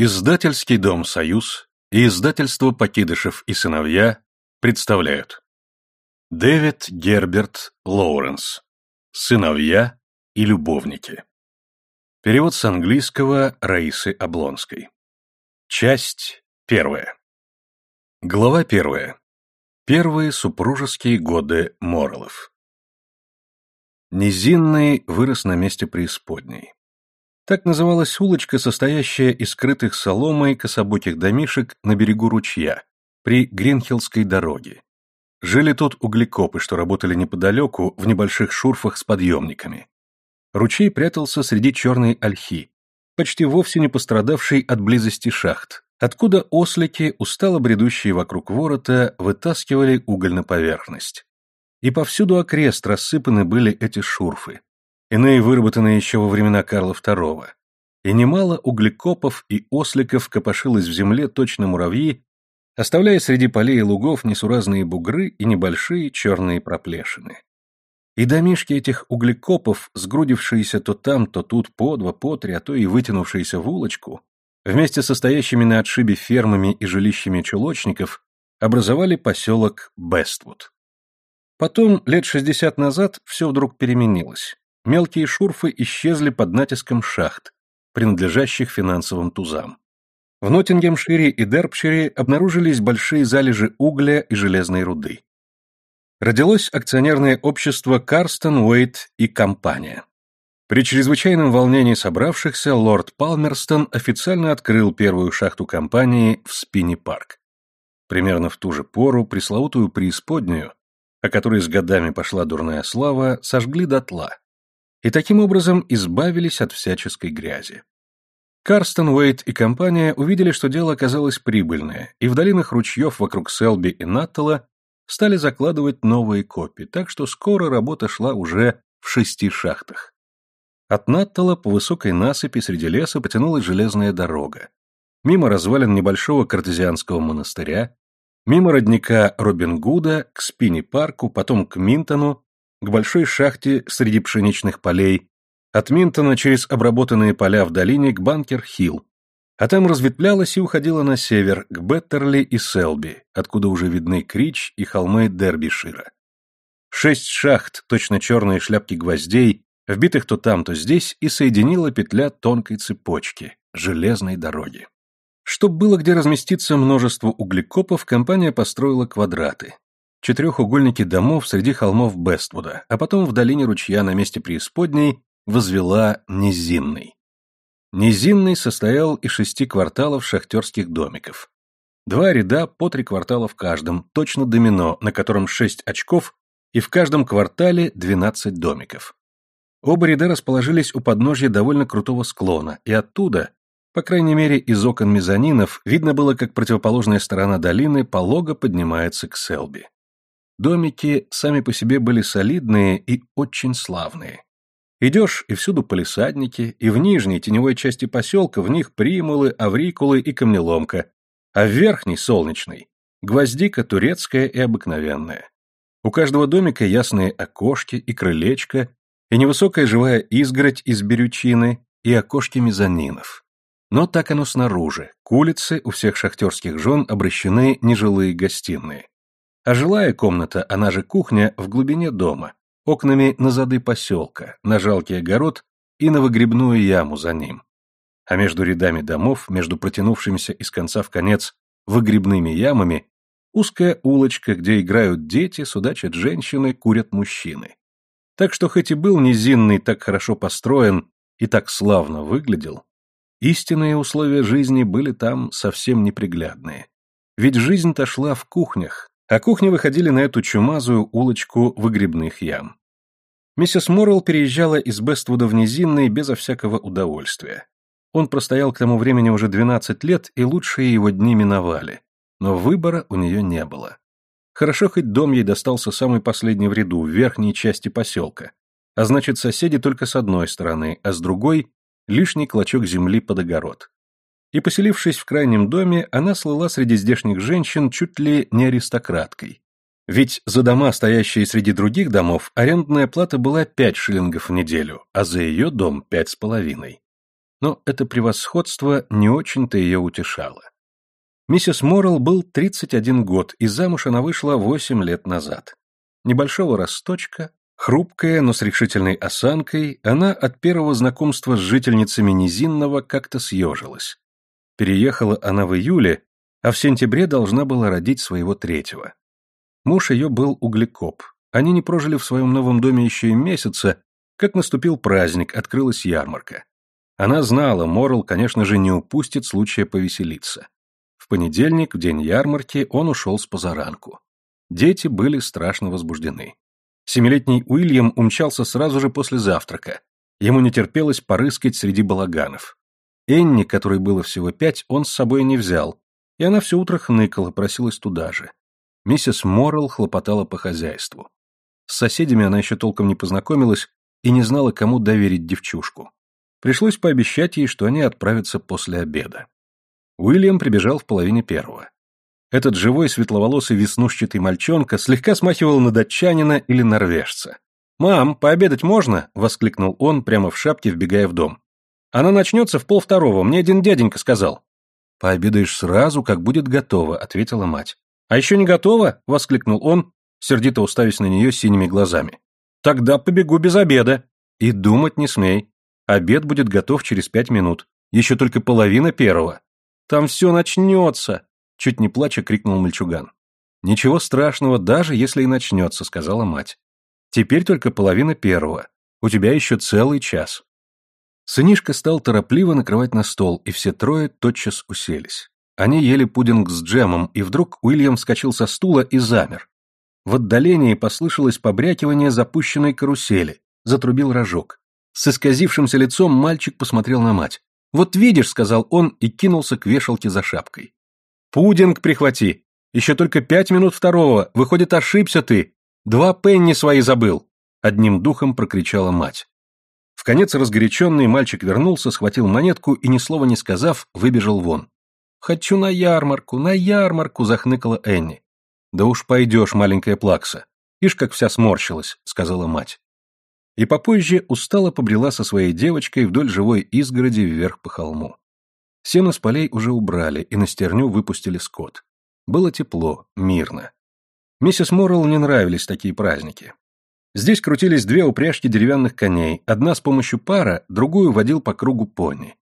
Издательский дом «Союз» и издательство «Покидышев и сыновья» представляют. Дэвид Герберт Лоуренс. «Сыновья и любовники» Перевод с английского Раисы Облонской. Часть первая. Глава первая. Первые супружеские годы Моролов Низинный вырос на месте преисподней. Так называлась улочка, состоящая из скрытых соломой кособоких домишек на берегу ручья, при Гринхиллской дороге. Жили тут углекопы, что работали неподалеку, в небольших шурфах с подъемниками. Ручей прятался среди черной ольхи, почти вовсе не пострадавшей от близости шахт, откуда ослики, устало бредущие вокруг ворота, вытаскивали уголь на поверхность. И повсюду окрест рассыпаны были эти шурфы иные выработанные еще во времена Карла II, и немало углекопов и осликов копошилось в земле точно муравьи, оставляя среди полей и лугов несуразные бугры и небольшие черные проплешины. И домишки этих углекопов, сгрудившиеся то там, то тут по два, по три, а то и вытянувшиеся в улочку, вместе со стоящими на отшибе фермами и жилищами чулочников, образовали поселок Бествуд. Потом, лет шестьдесят назад, все вдруг переменилось мелкие шурфы исчезли под натиском шахт, принадлежащих финансовым тузам. В Ноттингемшире и Дерпшире обнаружились большие залежи угля и железной руды. Родилось акционерное общество Карстон, Уэйт и компания. При чрезвычайном волнении собравшихся лорд Палмерстон официально открыл первую шахту компании в Спинни-парк. Примерно в ту же пору пресловутую преисподнюю, о которой с годами пошла дурная слава, сожгли дотла, и таким образом избавились от всяческой грязи. Карстон Уэйт и компания увидели, что дело оказалось прибыльное, и в долинах ручьев вокруг Селби и Наттала стали закладывать новые копи, так что скоро работа шла уже в шести шахтах. От Наттала по высокой насыпи среди леса потянулась железная дорога. Мимо развалин небольшого картезианского монастыря, мимо родника Робин Гуда, к Спини-парку, потом к Минтону, к большой шахте среди пшеничных полей, от Минтона через обработанные поля в долине к Банкер-Хилл, а там разветвлялась и уходила на север, к Беттерли и Селби, откуда уже видны Крич и холмы Дербишира. Шесть шахт, точно черные шляпки гвоздей, вбитых то там, то здесь, и соединила петля тонкой цепочки, железной дороги. Чтоб было где разместиться множество углекопов, компания построила квадраты, четырехугольники домов среди холмов Бествуда, а потом в долине ручья на месте преисподней возвела Низинный. Низинный состоял из шести кварталов шахтерских домиков. Два ряда по три квартала в каждом, точно домино, на котором шесть очков, и в каждом квартале двенадцать домиков. Оба ряда расположились у подножья довольно крутого склона, и оттуда, по крайней мере из окон мезонинов, видно было, как противоположная сторона долины полого поднимается к Селби. Домики сами по себе были солидные и очень славные. Идешь, и всюду полисадники, и в нижней теневой части поселка в них примулы, аврикулы и камнеломка, а в верхней, солнечной, гвоздика турецкая и обыкновенная. У каждого домика ясные окошки и крылечко, и невысокая живая изгородь из берючины, и окошки мезонинов. Но так оно снаружи, к улице у всех шахтерских жен обращены нежилые гостиные а жилая комната, она же кухня, в глубине дома, окнами на зады поселка, на жалкий огород и на выгребную яму за ним. А между рядами домов, между протянувшимися из конца в конец выгребными ямами, узкая улочка, где играют дети, судачат женщины, курят мужчины. Так что хоть и был низинный так хорошо построен и так славно выглядел, истинные условия жизни были там совсем неприглядные. Ведь жизнь-то шла в кухнях, а кухни выходили на эту чумазую улочку выгребных ям. Миссис Моррелл переезжала из Бествуда в Низинный безо всякого удовольствия. Он простоял к тому времени уже 12 лет, и лучшие его дни миновали. Но выбора у нее не было. Хорошо, хоть дом ей достался самый последний в ряду, в верхней части поселка. А значит, соседи только с одной стороны, а с другой — лишний клочок земли под огород и, поселившись в крайнем доме, она слыла среди здешних женщин чуть ли не аристократкой. Ведь за дома, стоящие среди других домов, арендная плата была пять шиллингов в неделю, а за ее дом пять с половиной. Но это превосходство не очень-то ее утешало. Миссис Моррелл был 31 год, и замуж она вышла 8 лет назад. Небольшого росточка, хрупкая, но с решительной осанкой, она от первого знакомства с жительницами Низинного как-то съежилась. Переехала она в июле, а в сентябре должна была родить своего третьего. Муж ее был углекоп. Они не прожили в своем новом доме еще и месяца, как наступил праздник, открылась ярмарка. Она знала, Моррелл, конечно же, не упустит случая повеселиться. В понедельник, в день ярмарки, он ушел с позаранку. Дети были страшно возбуждены. Семилетний Уильям умчался сразу же после завтрака. Ему не терпелось порыскать среди балаганов. Энни, которой было всего пять, он с собой не взял, и она все утро хныкала, просилась туда же. Миссис Моррелл хлопотала по хозяйству. С соседями она еще толком не познакомилась и не знала, кому доверить девчушку. Пришлось пообещать ей, что они отправятся после обеда. Уильям прибежал в половине первого. Этот живой светловолосый веснушчатый мальчонка слегка смахивал на датчанина или норвежца. «Мам, пообедать можно?» — воскликнул он, прямо в шапке, вбегая в дом. «Она начнется в полвторого, мне один дяденька сказал». «Пообедаешь сразу, как будет готово», — ответила мать. «А еще не готово?» — воскликнул он, сердито уставясь на нее синими глазами. «Тогда побегу без обеда». «И думать не смей. Обед будет готов через пять минут. Еще только половина первого». Там все начнется!» Чуть не плача крикнул мальчуган. «Ничего страшного, даже если и начнется», — сказала мать. «Теперь только половина первого. У тебя еще целый час». Сынишка стал торопливо накрывать на стол, и все трое тотчас уселись. Они ели пудинг с джемом, и вдруг Уильям вскочил со стула и замер. В отдалении послышалось побрякивание запущенной карусели, затрубил рожок. С исказившимся лицом мальчик посмотрел на мать. «Вот видишь», — сказал он и кинулся к вешалке за шапкой. «Пудинг прихвати! Еще только пять минут второго! Выходит, ошибся ты! Два пенни свои забыл!» Одним духом прокричала мать. В конец разгоряченный мальчик вернулся, схватил монетку и, ни слова не сказав, выбежал вон. «Хочу на ярмарку, на ярмарку!» — захныкала Энни. «Да уж пойдешь, маленькая плакса. Ишь, как вся сморщилась», — сказала мать и попозже устало побрела со своей девочкой вдоль живой изгороди вверх по холму. Сено с полей уже убрали, и на стерню выпустили скот. Было тепло, мирно. Миссис Моррелл не нравились такие праздники. Здесь крутились две упряжки деревянных коней, одна с помощью пара, другую водил по кругу пони.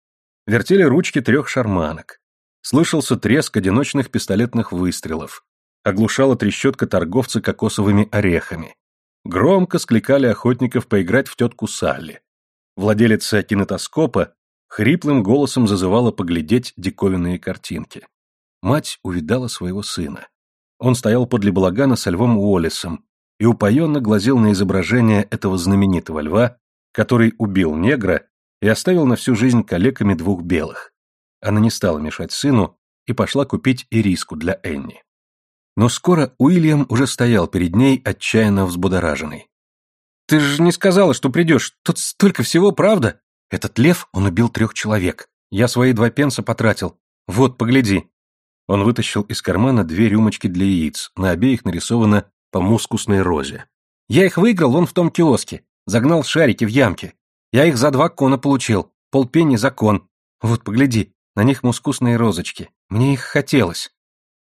Вертели ручки трех шарманок. Слышался треск одиночных пистолетных выстрелов. Оглушала трещотка торговца кокосовыми орехами. Громко скликали охотников поиграть в тетку Салли. Владелица кинетоскопа хриплым голосом зазывала поглядеть диковинные картинки. Мать увидала своего сына. Он стоял подле балагана со львом Уоллесом и упоенно глазел на изображение этого знаменитого льва, который убил негра и оставил на всю жизнь калеками двух белых. Она не стала мешать сыну и пошла купить ириску для Энни. Но скоро Уильям уже стоял перед ней, отчаянно взбудораженный. «Ты же не сказала, что придешь. Тут столько всего, правда? Этот лев, он убил трех человек. Я свои два пенса потратил. Вот, погляди». Он вытащил из кармана две рюмочки для яиц, на обеих нарисовано по мускусной розе. «Я их выиграл вон в том киоске. Загнал шарики в ямки. Я их за два кона получил. Полпенни за кон. Вот, погляди, на них мускусные розочки. Мне их хотелось».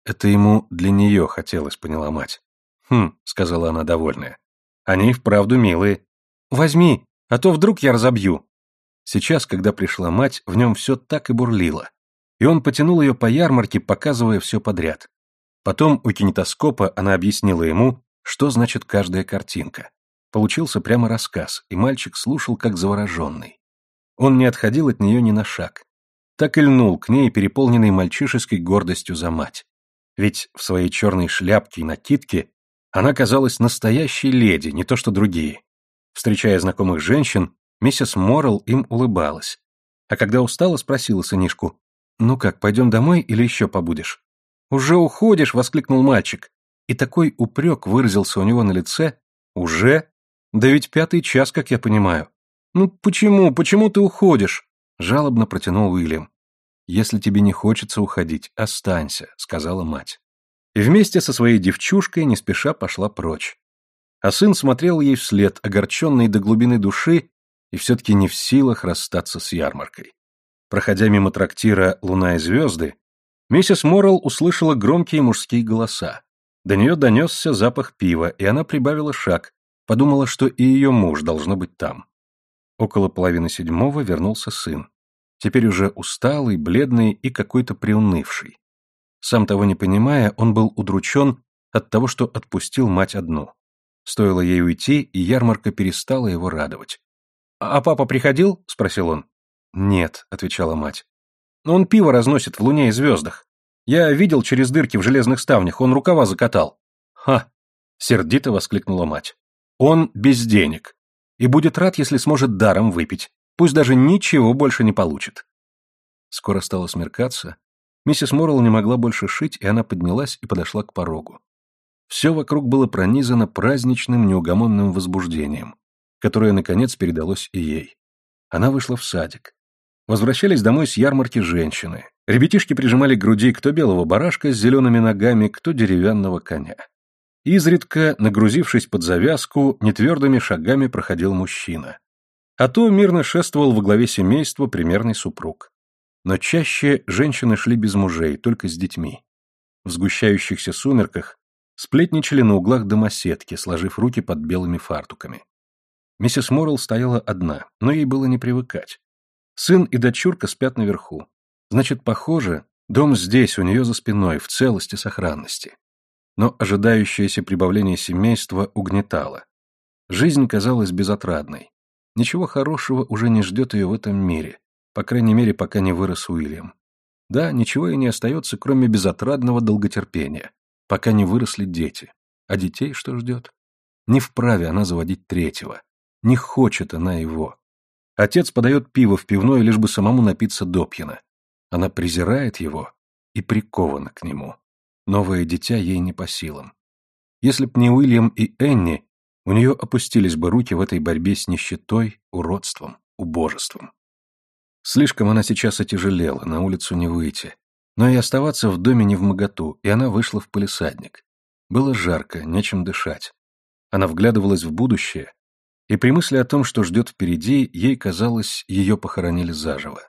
Это ему для нее хотелось, поняла мать. «Хм», — сказала она довольная. «Они вправду милые. Возьми, а то вдруг я разобью». Сейчас, когда пришла мать, в нем все так и бурлило. И он потянул ее по ярмарке, показывая все подряд. Потом у кинетоскопа она объяснила ему, что значит каждая картинка. Получился прямо рассказ, и мальчик слушал как завороженный. Он не отходил от нее ни на шаг. Так и льнул к ней, переполненный мальчишеской гордостью за мать. Ведь в своей черной шляпке и накидке она казалась настоящей леди, не то что другие. Встречая знакомых женщин, миссис Моррелл им улыбалась. А когда устала, спросила сынишку, «Ну как, пойдем домой или еще побудешь?» «Уже уходишь!» — воскликнул мальчик. И такой упрек выразился у него на лице. «Уже? Да ведь пятый час, как я понимаю». «Ну почему, почему ты уходишь?» — жалобно протянул Уильям. «Если тебе не хочется уходить, останься», — сказала мать. И вместе со своей девчушкой не спеша пошла прочь. А сын смотрел ей вслед, огорченный до глубины души и все-таки не в силах расстаться с ярмаркой. Проходя мимо трактира «Луна и звезды», миссис Моррелл услышала громкие мужские голоса. До нее донесся запах пива, и она прибавила шаг, подумала, что и ее муж должно быть там. Около половины седьмого вернулся сын. Теперь уже усталый, бледный и какой-то приунывший. Сам того не понимая, он был удручен от того, что отпустил мать одну. Стоило ей уйти, и ярмарка перестала его радовать. «А папа приходил?» — спросил он. «Нет», — отвечала мать. «Но он пиво разносит в луне и звездах. Я видел через дырки в железных ставнях, он рукава закатал». «Ха!» — сердито воскликнула мать. «Он без денег. И будет рад, если сможет даром выпить. Пусть даже ничего больше не получит». Скоро стало смеркаться. Миссис Моррелл не могла больше шить, и она поднялась и подошла к порогу. Все вокруг было пронизано праздничным неугомонным возбуждением, которое, наконец, передалось и ей. Она вышла в садик. Возвращались домой с ярмарки женщины. Ребятишки прижимали к груди кто белого барашка с зелеными ногами, кто деревянного коня. Изредка, нагрузившись под завязку, нетвердыми шагами проходил мужчина. А то мирно шествовал во главе семейства примерный супруг. Но чаще женщины шли без мужей, только с детьми. В сгущающихся сумерках Сплетничали на углах домоседки, сложив руки под белыми фартуками. Миссис Моррелл стояла одна, но ей было не привыкать. Сын и дочурка спят наверху. Значит, похоже, дом здесь, у нее за спиной, в целости, сохранности. Но ожидающееся прибавление семейства угнетало. Жизнь казалась безотрадной. Ничего хорошего уже не ждет ее в этом мире, по крайней мере, пока не вырос Уильям. Да, ничего и не остается, кроме безотрадного долготерпения пока не выросли дети. А детей что ждет? Не вправе она заводить третьего. Не хочет она его. Отец подает пиво в пивной, лишь бы самому напиться допьяно. Она презирает его и прикована к нему. Новое дитя ей не по силам. Если б не Уильям и Энни, у нее опустились бы руки в этой борьбе с нищетой, уродством, убожеством. Слишком она сейчас отяжелела, на улицу не выйти. Но и оставаться в доме не в моготу, и она вышла в полисадник. Было жарко, нечем дышать. Она вглядывалась в будущее, и при мысли о том, что ждет впереди, ей казалось, ее похоронили заживо.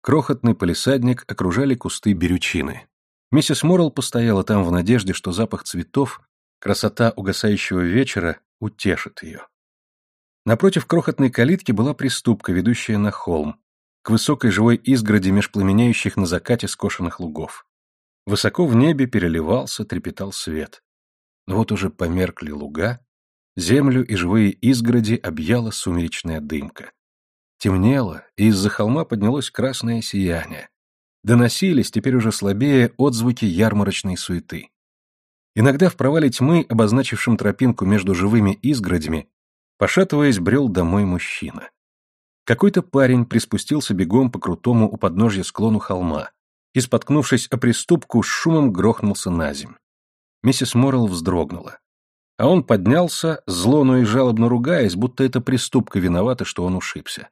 Крохотный полисадник окружали кусты берючины. Миссис Моррелл постояла там в надежде, что запах цветов, красота угасающего вечера утешит ее. Напротив крохотной калитки была приступка, ведущая на холм, к высокой живой изгороди меж пламенеющих на закате скошенных лугов. Высоко в небе переливался, трепетал свет. Но вот уже померкли луга, землю и живые изгороди объяла сумеречная дымка. Темнело, и из-за холма поднялось красное сияние. Доносились, теперь уже слабее, отзвуки ярмарочной суеты. Иногда в провале тьмы, обозначившем тропинку между живыми изгородями, пошатываясь, брел домой мужчина. Какой-то парень приспустился бегом по крутому у подножья склону холма и, споткнувшись о приступку, с шумом грохнулся на земь. Миссис Моррелл вздрогнула. А он поднялся, зло, но и жалобно ругаясь, будто это приступка виновата, что он ушибся.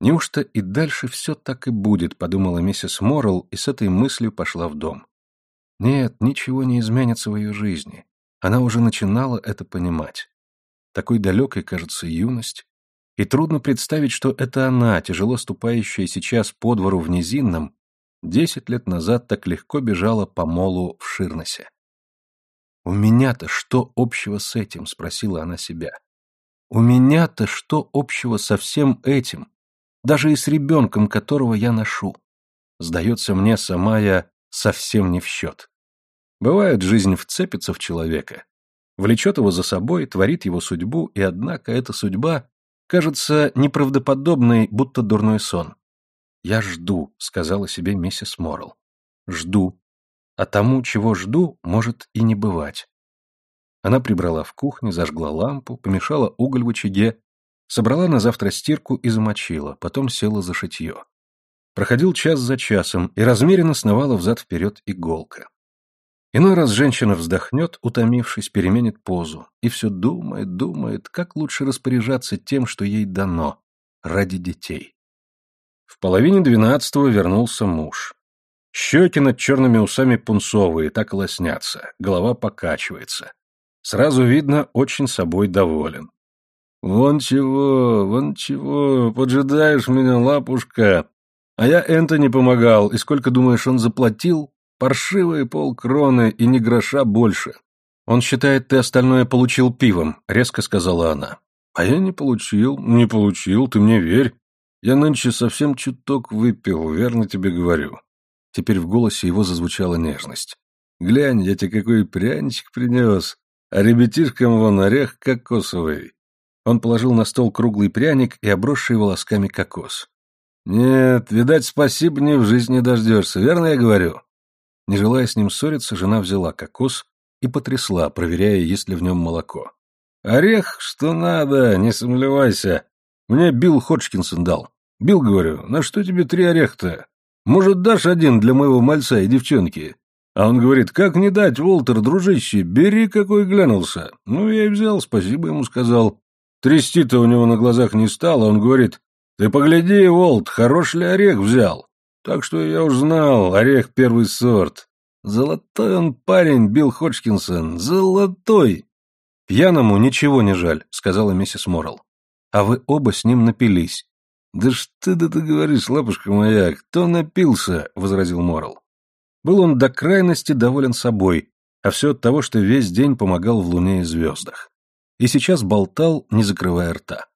«Неужто и дальше все так и будет?» — подумала миссис Моррелл и с этой мыслью пошла в дом. Нет, ничего не изменится в ее жизни. Она уже начинала это понимать. Такой далекой кажется юность, и трудно представить, что это она, тяжело ступающая сейчас по двору в Низинном, десять лет назад так легко бежала по молу в Ширносе. «У меня-то что общего с этим?» — спросила она себя. «У меня-то что общего со всем этим, даже и с ребенком, которого я ношу? Сдается мне, сама я совсем не в счет. Бывает, жизнь вцепится в человека, влечет его за собой, творит его судьбу, и однако эта судьба кажется неправдоподобной, будто дурной сон. «Я жду», — сказала себе миссис Моррелл. «Жду. А тому, чего жду, может и не бывать». Она прибрала в кухне, зажгла лампу, помешала уголь в очаге, собрала на завтра стирку и замочила, потом села за шитье. Проходил час за часом, и размеренно сновала взад-вперед иголка. Иной раз женщина вздохнет, утомившись, переменит позу, и все думает, думает, как лучше распоряжаться тем, что ей дано, ради детей. В половине двенадцатого вернулся муж. Щеки над черными усами пунцовые, так лоснятся, голова покачивается. Сразу видно, очень собой доволен. «Вон чего, вон чего, поджидаешь меня, лапушка!» А я Энтони помогал, и сколько, думаешь, он заплатил? Паршивые полкроны и ни гроша больше. Он считает, ты остальное получил пивом, резко сказала она. А я не получил, не получил, ты мне верь. Я нынче совсем чуток выпил, верно тебе говорю. Теперь в голосе его зазвучала нежность. Глянь, я тебе какой пряничек принес, а ребятишкам вон орех кокосовый. Он положил на стол круглый пряник и обросший волосками кокос. «Нет, видать, спасибо не в жизни дождешься, верно я говорю?» Не желая с ним ссориться, жена взяла кокос и потрясла, проверяя, есть ли в нем молоко. «Орех, что надо, не сомневайся. Мне Билл Ходжкинсон дал. Билл, говорю, на что тебе три ореха-то? Может, дашь один для моего мальца и девчонки?» А он говорит, как не дать, Волтер, дружище, бери, какой глянулся. Ну, я и взял, спасибо ему сказал. Трясти-то у него на глазах не стало, он говорит, ты погляди, Волт, хорош ли орех взял? Так что я уж знал, орех первый сорт. Золотой он парень, Билл Ходжкинсон, золотой. Пьяному ничего не жаль, сказала миссис Моррелл. А вы оба с ним напились. Да что да ты говоришь, лапушка моя, кто напился, возразил Моррелл. Был он до крайности доволен собой, а все от того, что весь день помогал в луне и звездах. И сейчас болтал, не закрывая рта.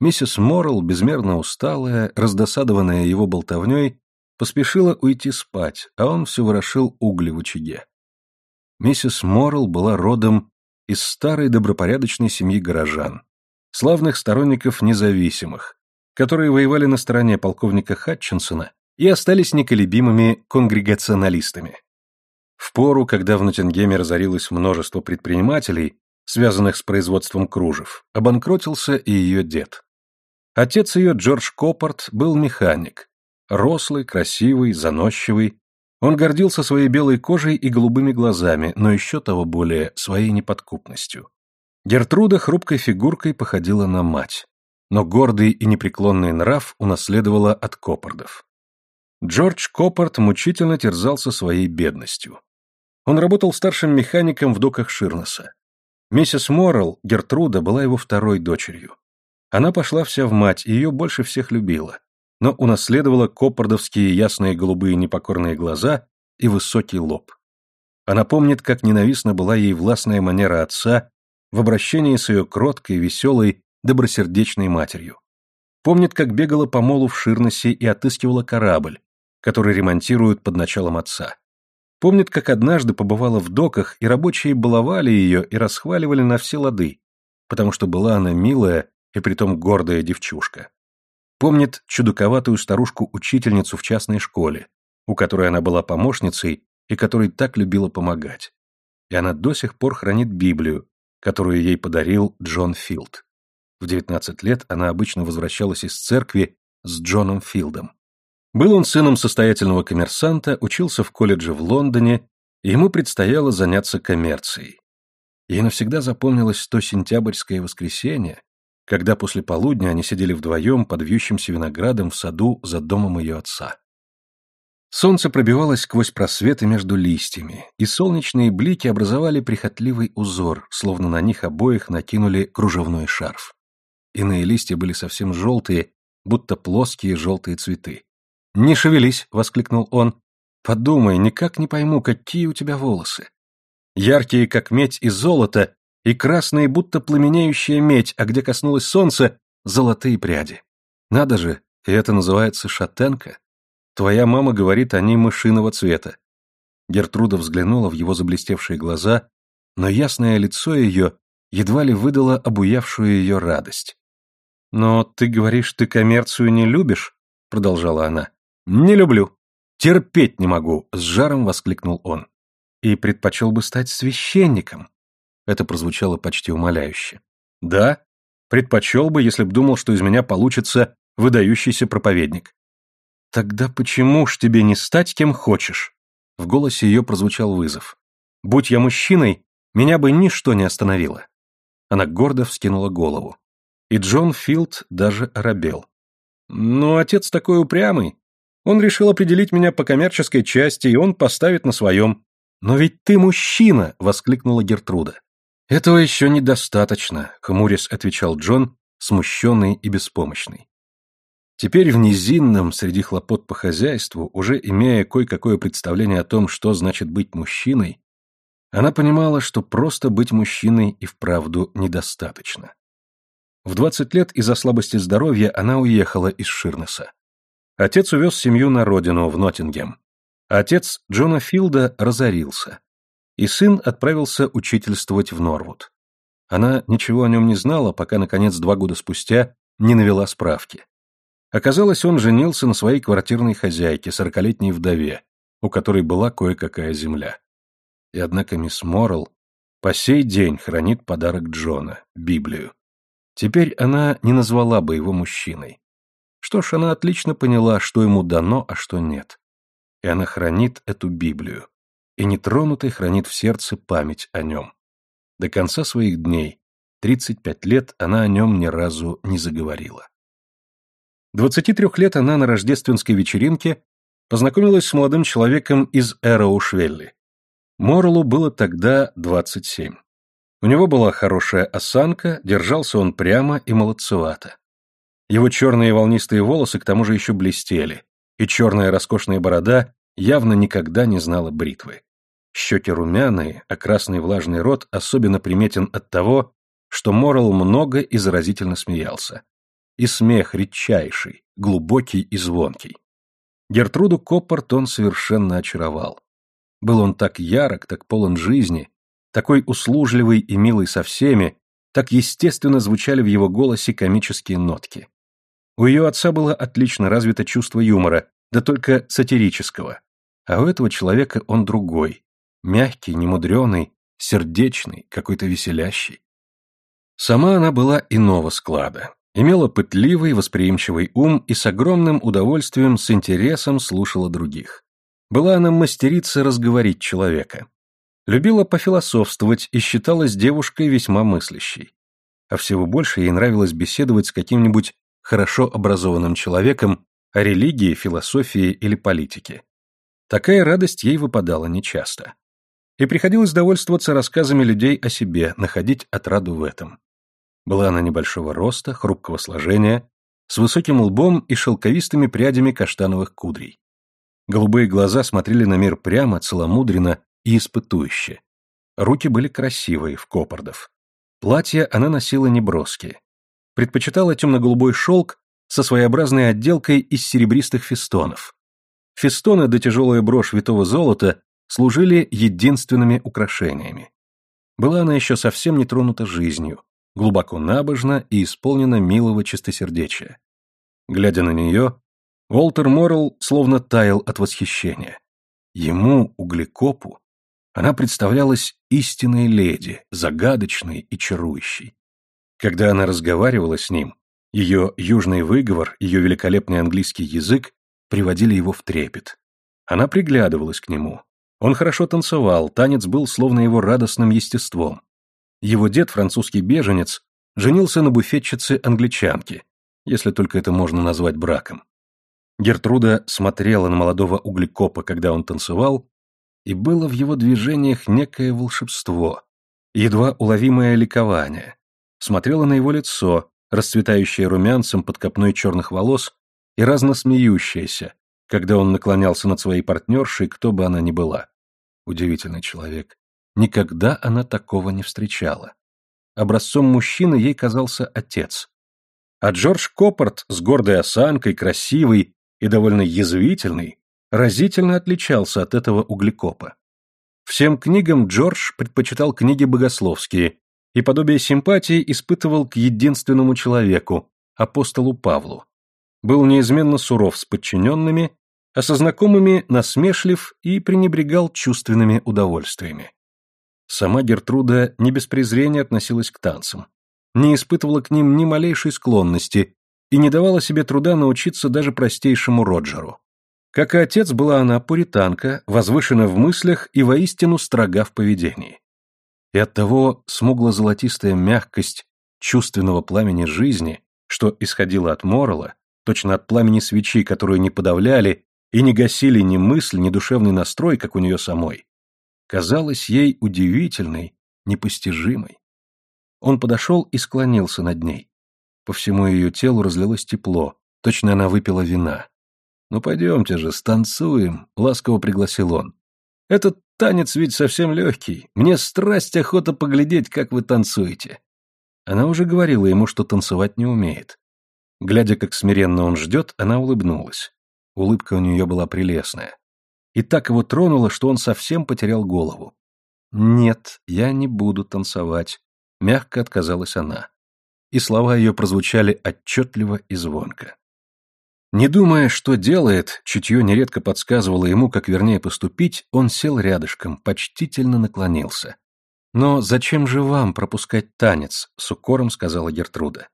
Миссис Моррелл, безмерно усталая, раздосадованная его болтовней, поспешила уйти спать, а он все ворошил угли в очаге. Миссис Моррелл была родом из старой добропорядочной семьи горожан, славных сторонников независимых, которые воевали на стороне полковника Хатчинсона и остались неколебимыми конгрегационалистами. В пору, когда в Ноттингеме разорилось множество предпринимателей, связанных с производством кружев, обанкротился и ее дед. Отец ее, Джордж Коппорт, был механик. Рослый, красивый, заносчивый. Он гордился своей белой кожей и голубыми глазами, но еще того более своей неподкупностью. Гертруда хрупкой фигуркой походила на мать, но гордый и непреклонный нрав унаследовала от Коппордов. Джордж Коппорт мучительно терзался своей бедностью. Он работал старшим механиком в доках Ширнеса. Миссис Моррелл, Гертруда, была его второй дочерью. Она пошла вся в мать и ее больше всех любила, но унаследовала коппардовские ясные голубые непокорные глаза и высокий лоб. Она помнит, как ненавистна была ей властная манера отца в обращении с ее кроткой, веселой, добросердечной матерью. Помнит, как бегала по молу в Ширносе и отыскивала корабль, который ремонтируют под началом отца. Помнит, как однажды побывала в доках, и рабочие баловали ее и расхваливали на все лады, потому что была она милая и притом гордая девчушка. Помнит чудаковатую старушку-учительницу в частной школе, у которой она была помощницей и которой так любила помогать. И она до сих пор хранит Библию, которую ей подарил Джон Филд. В 19 лет она обычно возвращалась из церкви с Джоном Филдом. Был он сыном состоятельного коммерсанта, учился в колледже в Лондоне, и ему предстояло заняться коммерцией. Ей навсегда запомнилось то сентябрьское воскресенье, когда после полудня они сидели вдвоем под вьющимся виноградом в саду за домом ее отца. Солнце пробивалось сквозь просветы между листьями, и солнечные блики образовали прихотливый узор, словно на них обоих накинули кружевной шарф. Иные листья были совсем желтые, будто плоские желтые цветы. «Не шевелись!» — воскликнул он. «Подумай, никак не пойму, какие у тебя волосы. Яркие, как медь и золото, и красные, будто пламенеющая медь, а где коснулось солнца, золотые пряди. Надо же, и это называется шатенка. Твоя мама говорит, они мышиного цвета. Гертруда взглянула в его заблестевшие глаза, но ясное лицо ее едва ли выдало обуявшую ее радость. «Но ты говоришь, ты коммерцию не любишь?» — продолжала она. «Не люблю. Терпеть не могу», — с жаром воскликнул он. «И предпочел бы стать священником», это прозвучало почти умоляюще. Да, предпочел бы, если б думал, что из меня получится выдающийся проповедник. Тогда почему ж тебе не стать кем хочешь? В голосе ее прозвучал вызов. Будь я мужчиной, меня бы ничто не остановило. Она гордо вскинула голову. И Джон Филд даже оробел. «Ну, отец такой упрямый. Он решил определить меня по коммерческой части, и он поставит на своем». «Но ведь ты мужчина!» — воскликнула Гертруда. «Этого еще недостаточно», — хмурясь отвечал Джон, смущенный и беспомощный. Теперь в низинном, среди хлопот по хозяйству, уже имея кое-какое представление о том, что значит быть мужчиной, она понимала, что просто быть мужчиной и вправду недостаточно. В 20 лет из-за слабости здоровья она уехала из Ширнеса. Отец увез семью на родину, в Ноттингем. Отец Джона Филда разорился. И сын отправился учительствовать в Норвуд. Она ничего о нем не знала, пока, наконец, два года спустя не навела справки. Оказалось, он женился на своей квартирной хозяйке, сорокалетней вдове, у которой была кое-какая земля. И однако мисс Моррелл по сей день хранит подарок Джона — Библию. Теперь она не назвала бы его мужчиной. Что ж, она отлично поняла, что ему дано, а что нет. И она хранит эту Библию. И нетронутой хранит в сердце память о нем. До конца своих дней, 35 лет, она о нем ни разу не заговорила. 23 лет она на рождественской вечеринке познакомилась с молодым человеком из Эроушвелли. Морлу было тогда 27. У него была хорошая осанка, держался он прямо и молодцевато. Его черные волнистые волосы к тому же еще блестели, и черная роскошная борода явно никогда не знала бритвы. Щеки румяные, а красный влажный рот особенно приметен от того, что Моррелл много и заразительно смеялся и смех редчайший, глубокий и звонкий. Гертруду Коппорт он совершенно очаровал. Был он так ярок, так полон жизни, такой услужливый и милый со всеми, так естественно звучали в его голосе комические нотки. У ее отца было отлично развито чувство юмора, да только сатирического. А у этого человека он другой, мягкий, немудреный, сердечный, какой-то веселящий. Сама она была иного склада, имела пытливый, восприимчивый ум и с огромным удовольствием, с интересом слушала других. Была она мастерица разговорить человека. Любила пофилософствовать и считалась девушкой весьма мыслящей. А всего больше ей нравилось беседовать с каким-нибудь хорошо образованным человеком о религии, философии или политике. Такая радость ей выпадала нечасто. И приходилось довольствоваться рассказами людей о себе, находить отраду в этом. Была она небольшого роста, хрупкого сложения, с высоким лбом и шелковистыми прядями каштановых кудрей. Голубые глаза смотрели на мир прямо, целомудренно и испытующе. Руки были красивые, в копордов. Платья она носила неброские. Предпочитала темно-голубой шелк со своеобразной отделкой из серебристых фестонов. Фестоны да тяжелая брошь витого золота служили единственными украшениями. Была она еще совсем не тронута жизнью, глубоко набожна и исполнена милого чистосердечия. Глядя на нее, Уолтер Моррелл словно таял от восхищения. Ему, углекопу, она представлялась истинной леди, загадочной и чарующей. Когда она разговаривала с ним, ее южный выговор, ее великолепный английский язык приводили его в трепет. Она приглядывалась к нему. Он хорошо танцевал, танец был словно его радостным естеством. Его дед, французский беженец, женился на буфетчице-англичанке, если только это можно назвать браком. Гертруда смотрела на молодого углекопа, когда он танцевал, и было в его движениях некое волшебство, едва уловимое ликование. Смотрела на его лицо, расцветающее румянцем под копной черных волос и разно смеющееся, когда он наклонялся над своей партнершей, кто бы она ни была. Удивительный человек. Никогда она такого не встречала. Образцом мужчины ей казался отец. А Джордж Коппорт с гордой осанкой, красивый и довольно язвительный, разительно отличался от этого углекопа. Всем книгам Джордж предпочитал книги богословские и подобие симпатии испытывал к единственному человеку, апостолу Павлу. Был неизменно суров с подчиненными, а со знакомыми насмешлив и пренебрегал чувственными удовольствиями. Сама Гертруда не без презрения относилась к танцам, не испытывала к ним ни малейшей склонности и не давала себе труда научиться даже простейшему Роджеру. Как и отец, была она пуританка, возвышена в мыслях и воистину строга в поведении. И оттого смугло-золотистая мягкость чувственного пламени жизни, что исходила от Моррелла, точно от пламени свечи, которую не подавляли и не гасили ни мысль, ни душевный настрой, как у нее самой, казалась ей удивительной, непостижимой. Он подошел и склонился над ней. По всему ее телу разлилось тепло, Точно она выпила вина. «Ну пойдемте же, станцуем», — ласково пригласил он. «Этот танец ведь совсем легкий. Мне страсть охота поглядеть, как вы танцуете». Она уже говорила ему, что танцевать не умеет. Глядя, как смиренно он ждет, она улыбнулась. Улыбка у нее была прелестная. И так его тронуло, что он совсем потерял голову. «Нет, я не буду танцевать», — мягко отказалась она. И слова ее прозвучали отчетливо и звонко. Не думая, что делает, чутье нередко подсказывало ему, как вернее поступить, он сел рядышком, почтительно наклонился. «Но зачем же вам пропускать танец?» — с укором сказала Гертруда.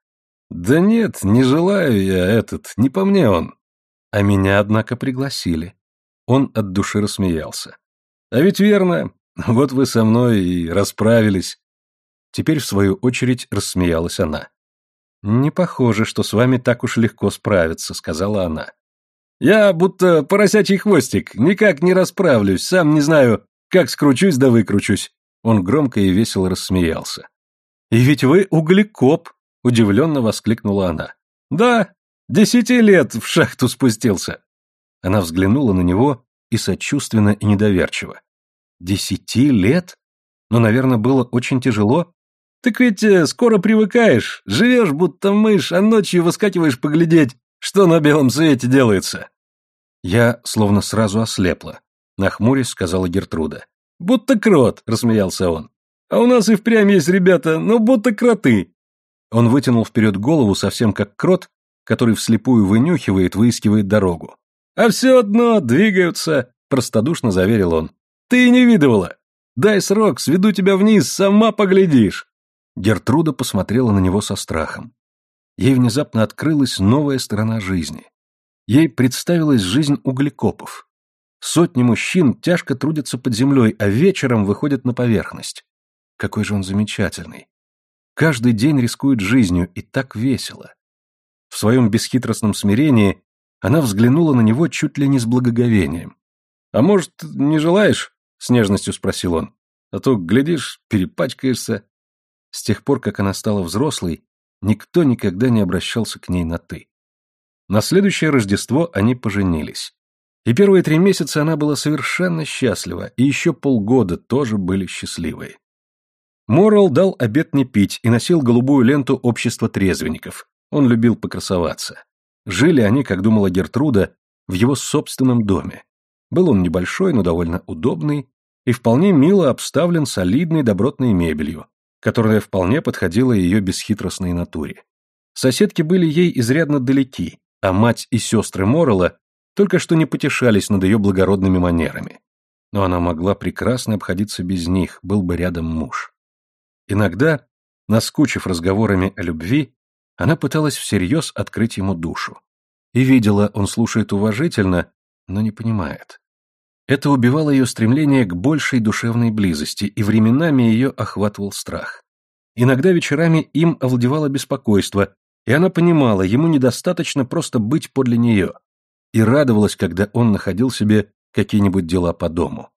«Да нет, не желаю я этот, не по мне он». А меня, однако, пригласили. Он от души рассмеялся. «А ведь верно, вот вы со мной и расправились». Теперь, в свою очередь, рассмеялась она. «Не похоже, что с вами так уж легко справиться», — сказала она. «Я будто поросячий хвостик, никак не расправлюсь, сам не знаю, как скручусь да выкручусь». Он громко и весело рассмеялся. «И ведь вы углекоп», — удивленно воскликнула она. «Да, десяти лет в шахту спустился». Она взглянула на него и сочувственно и недоверчиво. «Десяти лет? Но, наверное, было очень тяжело?» Так ведь э, скоро привыкаешь, живешь будто мышь, а ночью выскакиваешь поглядеть, что на белом свете делается. Я словно сразу ослепла. Нахмурясь, сказала Гертруда. «Будто крот», — рассмеялся он. «А у нас и впрямь есть ребята, но будто кроты». Он вытянул вперед голову совсем как крот, который вслепую вынюхивает, выискивает дорогу. «А все одно двигаются», — простодушно заверил он. «Ты и не видывала. Дай срок, сведу тебя вниз, сама поглядишь». Гертруда посмотрела на него со страхом. Ей внезапно открылась новая сторона жизни. Ей представилась жизнь углекопов. Сотни мужчин тяжко трудятся под землей, а вечером выходят на поверхность. Какой же он замечательный. Каждый день рискует жизнью, и так весело. В своем бесхитростном смирении она взглянула на него чуть ли не с благоговением. «А может, не желаешь?» — с нежностью спросил он. «А то, глядишь, перепачкаешься». С тех пор, как она стала взрослой, никто никогда не обращался к ней на «ты». На следующее Рождество они поженились. И первые три месяца она была совершенно счастлива, и еще полгода тоже были счастливые. Морал дал обет не пить и носил голубую ленту общества трезвенников. Он любил покрасоваться. Жили они, как думала Гертруда, в его собственном доме. Был он небольшой, но довольно удобный и вполне мило обставлен солидной добротной мебелью, которая вполне подходила ее бесхитростной натуре. Соседки были ей изрядно далеки, а мать и сестры Моррелла только что не потешались над ее благородными манерами. Но она могла прекрасно обходиться без них, был бы рядом муж. Иногда, наскучив разговорами о любви, она пыталась всерьез открыть ему душу. И видела, он слушает уважительно, но не понимает. Это убивало ее стремление к большей душевной близости, и временами ее охватывал страх. Иногда вечерами им овладевало беспокойство, и она понимала, ему недостаточно просто быть подле нее, и радовалась, когда он находил себе какие-нибудь дела по дому.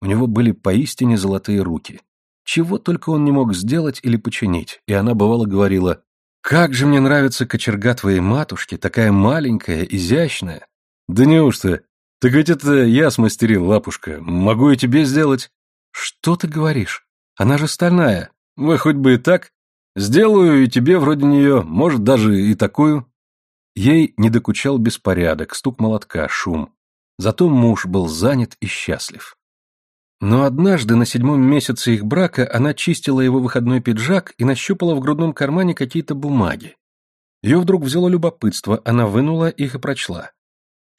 У него были поистине золотые руки. Чего только он не мог сделать или починить, и она бывало говорила, «Как же мне нравится кочерга твоей матушки, такая маленькая, изящная». «Да неужто? «Так ведь это я смастерил, лапушка. Могу и тебе сделать». «Что ты говоришь? Она же стальная. Вы хоть бы и так. Сделаю и тебе вроде нее, может, даже и такую». Ей не докучал беспорядок, стук молотка, шум. Зато муж был занят и счастлив. Но однажды на седьмом месяце их брака она чистила его выходной пиджак и нащупала в грудном кармане какие-то бумаги. Ее вдруг взяло любопытство, она вынула их и прочла.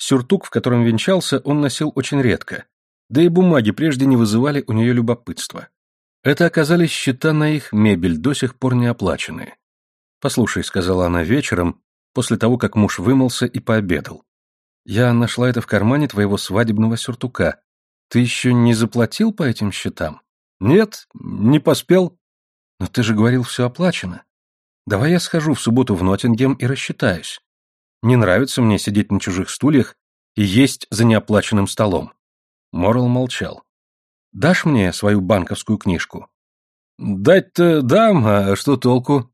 Сюртук, в котором венчался, он носил очень редко, да и бумаги прежде не вызывали у нее любопытства. Это оказались счета на их мебель, до сих пор не оплаченные. «Послушай», — сказала она вечером, после того, как муж вымылся и пообедал. «Я нашла это в кармане твоего свадебного сюртука. Ты еще не заплатил по этим счетам?» «Нет, не поспел». «Но ты же говорил, все оплачено. Давай я схожу в субботу в Ноттингем и рассчитаюсь. Не нравится мне сидеть на чужих стульях и есть за неоплаченным столом. Морл молчал. «Дашь мне свою банковскую книжку?» «Дать-то дам, а что толку?»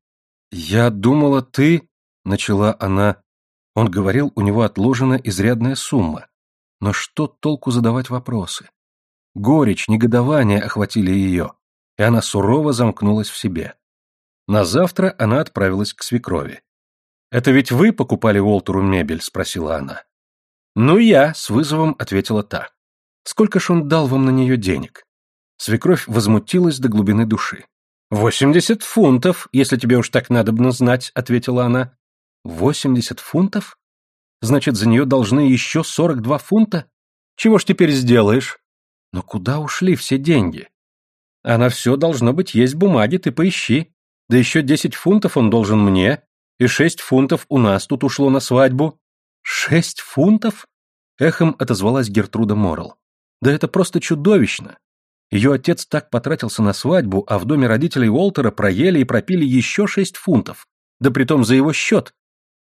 «Я думала, ты...» — начала она. Он говорил, у него отложена изрядная сумма. Но что толку задавать вопросы? Горечь, негодование охватили ее, и она сурово замкнулась в себе. На завтра она отправилась к свекрови. «Это ведь вы покупали Уолтеру мебель?» — спросила она. «Ну, я», — с вызовом ответила та. «Сколько ж он дал вам на нее денег?» Свекровь возмутилась до глубины души. «Восемьдесят фунтов, если тебе уж так надобно знать», — ответила она. «Восемьдесят фунтов? Значит, за нее должны еще сорок два фунта? Чего ж теперь сделаешь?» «Но куда ушли все деньги?» «А на все должно быть есть бумаги, ты поищи. Да еще десять фунтов он должен мне, и шесть фунтов у нас тут ушло на свадьбу». «Шесть фунтов?» — эхом отозвалась Гертруда Моррелл. «Да это просто чудовищно. Ее отец так потратился на свадьбу, а в доме родителей Уолтера проели и пропили еще шесть фунтов. Да притом за его счет.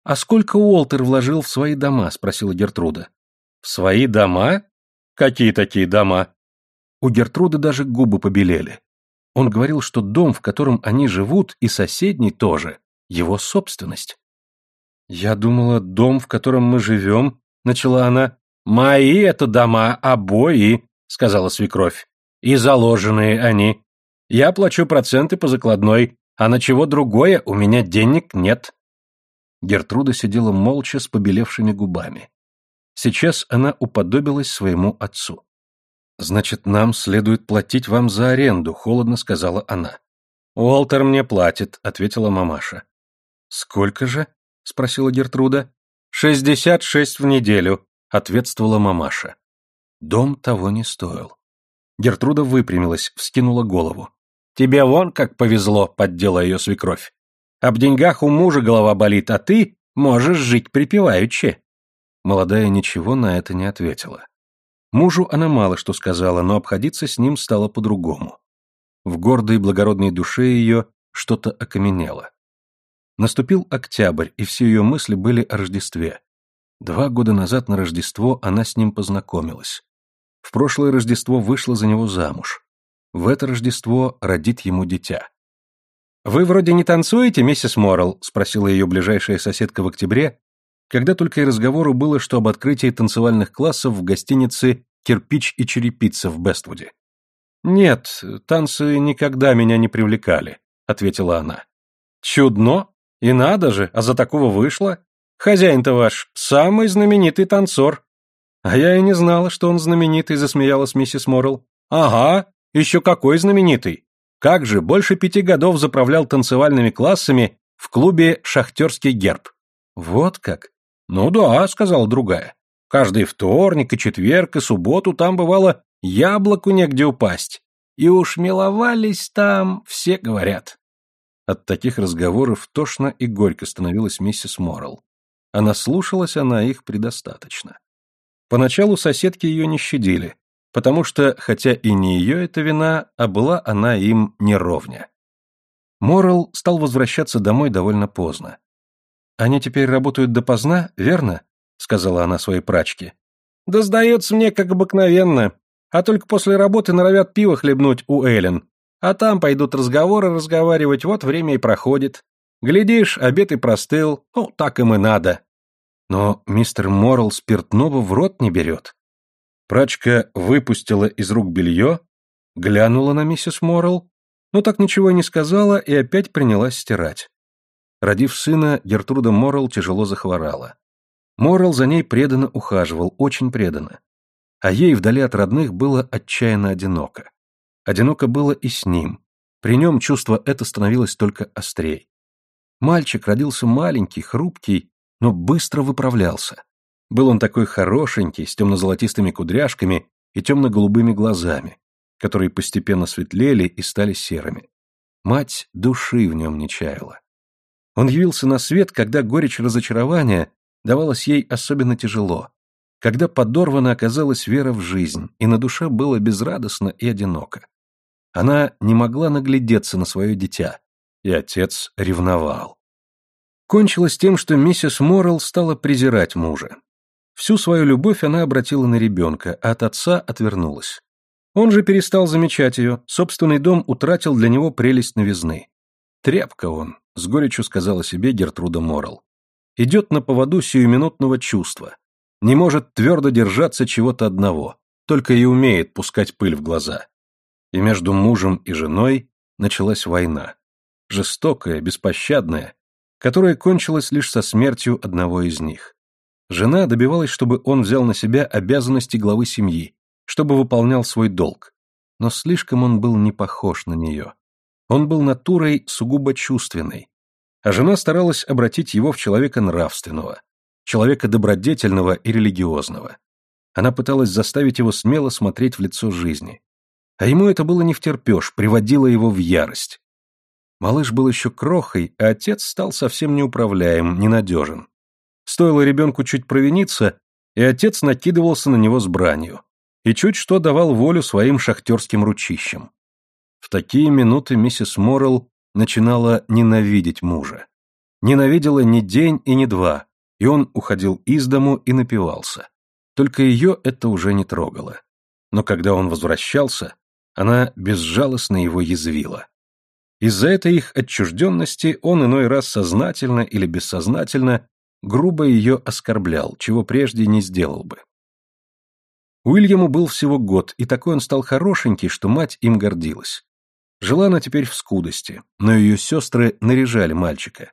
«А сколько Уолтер вложил в свои дома?» — спросила Гертруда. «В свои дома? Какие такие дома?» У Гертруды даже губы побелели. Он говорил, что дом, в котором они живут, и соседний тоже, его собственность. «Я думала, дом, в котором мы живем», — начала она. «Мои это дома, обои», — сказала свекровь. И заложенные они. Я плачу проценты по закладной, а на чего другое у меня денег нет. Гертруда сидела молча с побелевшими губами. Сейчас она уподобилась своему отцу. «Значит, нам следует платить вам за аренду», — холодно сказала она. «Уолтер мне платит», — ответила мамаша. «Сколько же?» — спросила Гертруда. «Шестьдесят шесть в неделю», — ответствовала мамаша. Дом того не стоил. Гертруда выпрямилась, вскинула голову. «Тебе вон как повезло», — поддела ее свекровь. «Об деньгах у мужа голова болит, а ты можешь жить припеваючи». Молодая ничего на это не ответила. Мужу она мало что сказала, но обходиться с ним стало по-другому. В гордой благородной душе ее что-то окаменело. Наступил октябрь, и все ее мысли были о Рождестве. Два года назад на Рождество она с ним познакомилась. В прошлое Рождество вышла за него замуж. В это Рождество родит ему дитя. «Вы вроде не танцуете, миссис Моррелл?» — спросила ее ближайшая соседка в октябре, когда только и разговору было, что об открытии танцевальных классов в гостинице «Кирпич и черепица» в Бествуде. «Нет, танцы никогда меня не привлекали», — ответила она. «Чудно? И надо же, а за такого вышло. Хозяин-то ваш самый знаменитый танцор. «А я и не знала, что он знаменитый», — засмеялась миссис Моррелл. «Ага, еще какой знаменитый! Как же, больше пяти годов заправлял танцевальными классами в клубе «Шахтерский герб». «Вот как?» «Ну да», — сказала другая. «Каждый вторник и четверг и субботу там бывало яблоку негде упасть. И уж миловались там, все говорят». От таких разговоров тошно и горько становилась миссис Моррелл. Она слушалась она их предостаточно. Поначалу соседки ее не щадили, потому что, хотя и не ее эта вина, а была она им неровня. Моррелл стал возвращаться домой довольно поздно. «Они теперь работают допоздна, верно?» — сказала она своей прачке. «Да сдается мне, как обыкновенно. А только после работы норовят пиво хлебнуть у Эллен. А там пойдут разговоры разговаривать, вот время и проходит. Глядишь, обед и простыл, ну, так им и надо. Но мистер Моррелл спиртного в рот не берет. Прачка выпустила из рук белье, глянула на миссис Моррелл, но так ничего и не сказала и опять принялась стирать. Родив сына, Гертруда Моррелл тяжело захворала. Моррелл за ней преданно ухаживал, очень преданно. А ей вдали от родных было отчаянно одиноко. Одиноко было и с ним. При нем чувство это становилось только острей. Мальчик родился маленький, хрупкий, но быстро выправлялся. Был он такой хорошенький, с темно-золотистыми кудряшками и темно-голубыми глазами, которые постепенно светлели и стали серыми. Мать души в нем не чаяла. Он явился на свет, когда горечь разочарования давалась ей особенно тяжело, когда подорвана оказалась вера в жизнь, и на душе было безрадостно и одиноко. Она не могла наглядеться на свое дитя, и отец ревновал. Кончилось тем, что миссис Моррелл стала презирать мужа. Всю свою любовь она обратила на ребенка, а от отца отвернулась. Он же перестал замечать ее, собственный дом утратил для него прелесть новизны. «Тряпка он», — с горечью сказала себе Гертруда Моррелл. идет на поводу сиюминутного чувства, не может твердо держаться чего-то одного, только и умеет пускать пыль в глаза. И между мужем и женой началась война. Жестокая, беспощадная, которая кончилась лишь со смертью одного из них. Жена добивалась, чтобы он взял на себя обязанности главы семьи, чтобы выполнял свой долг. Но слишком он был не похож на нее. Он был натурой сугубо чувственной. А жена старалась обратить его в человека нравственного, человека добродетельного и религиозного. Она пыталась заставить его смело смотреть в лицо жизни. А ему это было не втерпешь, приводило его в ярость. Малыш был еще крохой, а отец стал совсем неуправляем, ненадежен. Стоило ребенку чуть провиниться, и отец накидывался на него с бранью. И чуть что давал волю своим шахтерским ручищам. В такие минуты миссис Моррелл начинала ненавидеть мужа. Ненавидела ни день и ни два, и он уходил из дому и напивался. Только ее это уже не трогало. Но когда он возвращался, она безжалостно его язвила. Из-за этой их отчужденности он иной раз сознательно или бессознательно грубо ее оскорблял, чего прежде не сделал бы. Уильяму был всего год, и такой он стал хорошенький, что мать им гордилась. Жила она теперь в скудости, но ее сестры наряжали мальчика.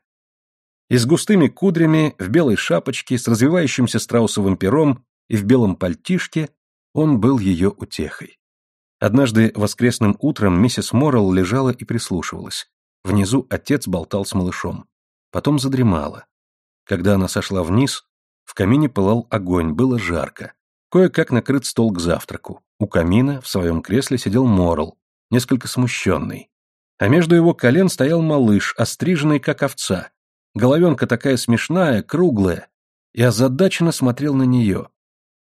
И с густыми кудрями, в белой шапочке, с развивающимся страусовым пером и в белом пальтишке он был ее утехой. Однажды воскресным утром миссис Моррелл лежала и прислушивалась. Внизу отец болтал с малышом. Потом задремала. Когда она сошла вниз, в камине пылал огонь, было жарко. Кое-как накрыт стол к завтраку. У камина в своем кресле сидел Моррелл, несколько смущенный. А между его колен стоял малыш, остриженный как овца. Головенка такая смешная, круглая. И озадаченно смотрел на нее.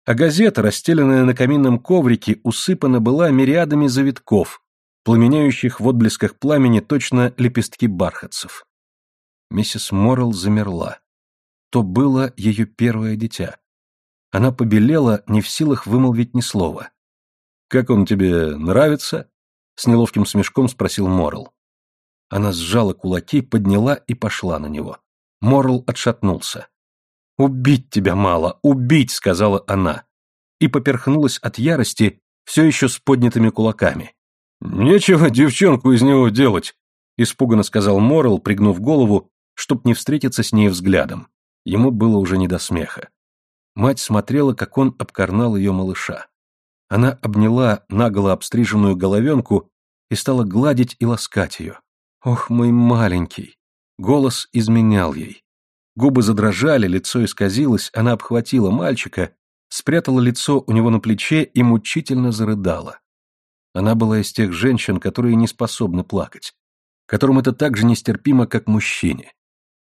А газета, расстеленная на каминном коврике, усыпана была мириадами завитков, пламеняющих в отблесках пламени точно лепестки бархатцев. Миссис Моррелл замерла. То было ее первое дитя. Она побелела, не в силах вымолвить ни слова. «Как он тебе нравится?» — с неловким смешком спросил Моррелл. Она сжала кулаки, подняла и пошла на него. Моррелл отшатнулся. «Убить тебя мало, убить!» — сказала она. И поперхнулась от ярости, все еще с поднятыми кулаками. «Нечего девчонку из него делать», — испуганно сказал Моррел, пригнув голову, чтоб не встретиться с ней взглядом. Ему было уже не до смеха. Мать смотрела, как он обкорнал ее малыша. Она обняла наголо обстриженную головенку и стала гладить и ласкать ее. «Ох, мой маленький!» Голос изменял ей. Губы задрожали, лицо исказилось, она обхватила мальчика, спрятала лицо у него на плече и мучительно зарыдала. Она была из тех женщин, которые не способны плакать, которым это так же нестерпимо, как мужчине.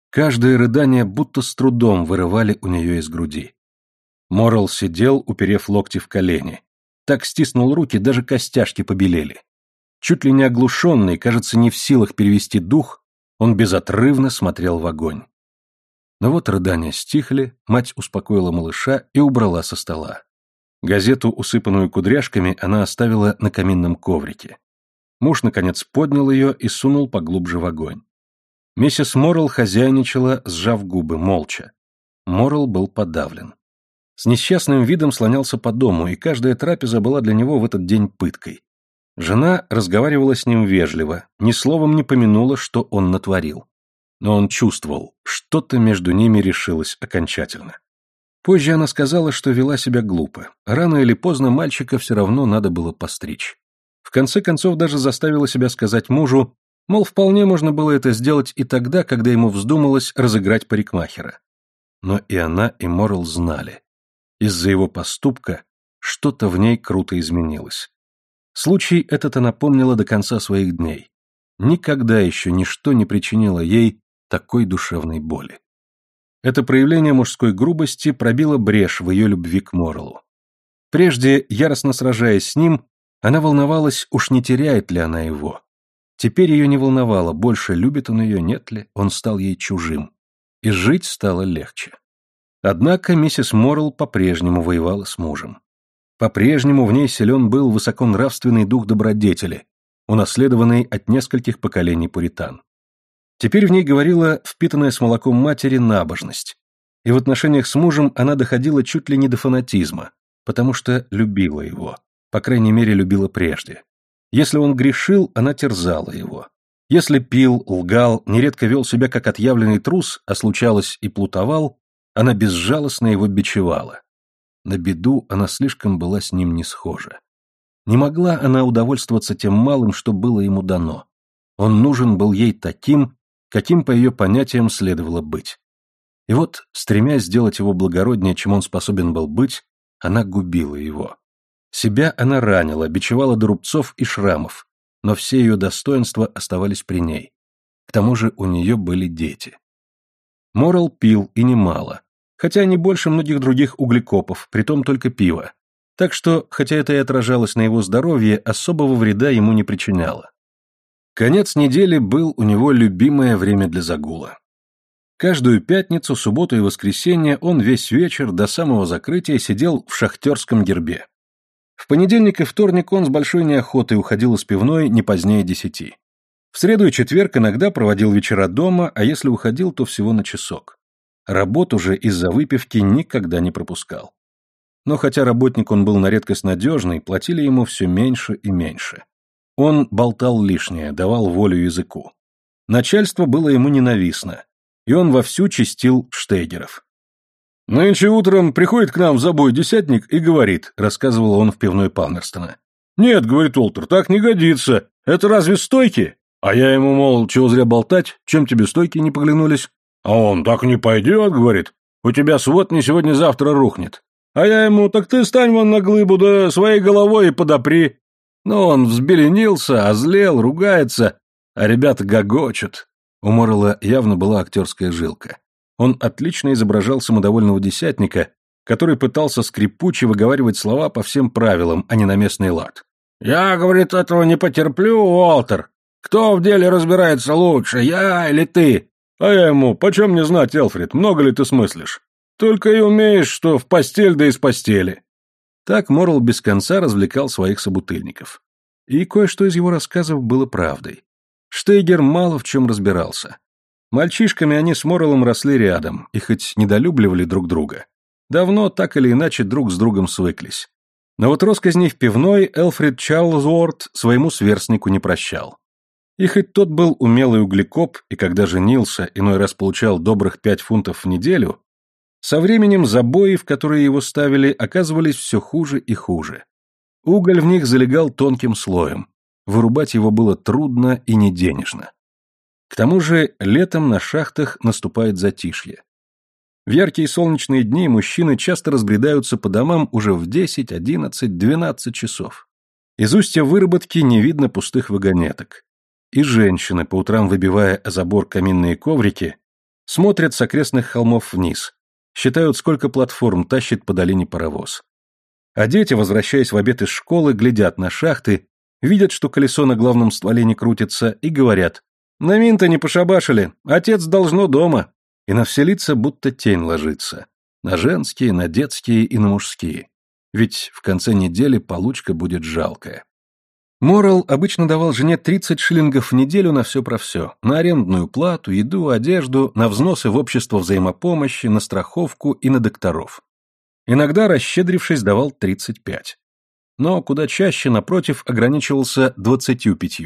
Каждое рыдание будто с трудом вырывали у нее из груди. Морал сидел, уперев локти в колени. Так стиснул руки, даже костяшки побелели. Чуть ли не оглушенный, кажется, не в силах перевести дух, он безотрывно смотрел в огонь. Но вот рыдания стихли, мать успокоила малыша и убрала со стола. Газету, усыпанную кудряшками, она оставила на каминном коврике. Муж, наконец, поднял ее и сунул поглубже в огонь. Миссис Моррелл хозяйничала, сжав губы, молча. Моррелл был подавлен. С несчастным видом слонялся по дому, и каждая трапеза была для него в этот день пыткой. Жена разговаривала с ним вежливо, ни словом не помянула, что он натворил но он чувствовал, что-то между ними решилось окончательно. Позже она сказала, что вела себя глупо. Рано или поздно мальчика все равно надо было постричь. В конце концов даже заставила себя сказать мужу, мол, вполне можно было это сделать и тогда, когда ему вздумалось разыграть парикмахера. Но и она, и Моррел знали. Из-за его поступка что-то в ней круто изменилось. Случай этот она помнила до конца своих дней. Никогда еще ничто не причинило ей такой душевной боли. Это проявление мужской грубости пробило брешь в ее любви к Моррелу. Прежде, яростно сражаясь с ним, она волновалась, уж не теряет ли она его. Теперь ее не волновало, больше любит он ее, нет ли, он стал ей чужим. И жить стало легче. Однако миссис Моррелл по-прежнему воевала с мужем. По-прежнему в ней силен был высоконравственный дух добродетели, унаследованный от нескольких поколений пуритан. Теперь в ней говорила впитанная с молоком матери набожность. И в отношениях с мужем она доходила чуть ли не до фанатизма, потому что любила его, по крайней мере, любила прежде. Если он грешил, она терзала его. Если пил, лгал, нередко вел себя как отъявленный трус, а случалось и плутовал, она безжалостно его бичевала. На беду она слишком была с ним не схожа. Не могла она удовольствоваться тем малым, что было ему дано. Он нужен был ей таким, каким по ее понятиям следовало быть. И вот, стремясь сделать его благороднее, чем он способен был быть, она губила его. Себя она ранила, бичевала до рубцов и шрамов, но все ее достоинства оставались при ней. К тому же у нее были дети. Морал пил и немало, хотя не больше многих других углекопов, притом только пиво. Так что, хотя это и отражалось на его здоровье, особого вреда ему не причиняло. Конец недели был у него любимое время для загула. Каждую пятницу, субботу и воскресенье он весь вечер до самого закрытия сидел в шахтерском гербе. В понедельник и вторник он с большой неохотой уходил из пивной не позднее десяти. В среду и четверг иногда проводил вечера дома, а если уходил, то всего на часок. Работу же из-за выпивки никогда не пропускал. Но хотя работник он был на редкость надежный, платили ему все меньше и меньше. Он болтал лишнее, давал волю языку. Начальство было ему ненавистно, и он вовсю чистил штейгеров. «Нынче утром приходит к нам в забой десятник и говорит», — рассказывал он в пивной Палмерстона. «Нет, — говорит Олтер, — так не годится. Это разве стойки?» А я ему, мол, чего зря болтать, чем тебе стойки не поглянулись? А он, так не пойдет, говорит. У тебя свод не сегодня-завтра рухнет. А я ему, так ты стань вон на глыбу, да своей головой и подопри. Но он взбеленился, озлел, ругается, а ребята гогочут. У Моррелла явно была актерская жилка. Он отлично изображал самодовольного десятника, который пытался скрипуче выговаривать слова по всем правилам, а не на местный лад. «Я, — говорит, — этого не потерплю, Уолтер. Кто в деле разбирается лучше, я или ты? А я ему, почем не знать, Элфрид, много ли ты смыслишь? Только и умеешь, что в постель да из постели. Так Морл без конца развлекал своих собутыльников. И кое-что из его рассказов было правдой. Штейгер мало в чем разбирался. Мальчишками они с Моррелом росли рядом, и хоть недолюбливали друг друга, давно так или иначе друг с другом свыклись. Но вот росказней в пивной Элфрид Чарльзуорт своему сверстнику не прощал. И хоть тот был умелый углекоп, и когда женился, иной раз получал добрых пять фунтов в неделю, со временем забои, в которые его ставили, оказывались все хуже и хуже. Уголь в них залегал тонким слоем, вырубать его было трудно и не денежно. К тому же летом на шахтах наступает затишье. В яркие солнечные дни мужчины часто разбредаются по домам уже в 10, 11, 12 часов. Из устья выработки не видно пустых вагонеток. И женщины, по утрам выбивая о забор каминные коврики, смотрят с окрестных холмов вниз, считают, сколько платформ тащит по долине паровоз. А дети, возвращаясь в обед из школы, глядят на шахты, видят, что колесо на главном стволе не крутится, и говорят «На мин-то не пошабашили, отец должно дома». И на все лица будто тень ложится. На женские, на детские и на мужские. Ведь в конце недели получка будет жалкая. Морал обычно давал жене 30 шиллингов в неделю на все про все. На арендную плату, еду, одежду, на взносы в общество взаимопомощи, на страховку и на докторов. Иногда, расщедрившись, давал 35. Но куда чаще, напротив, ограничивался 25.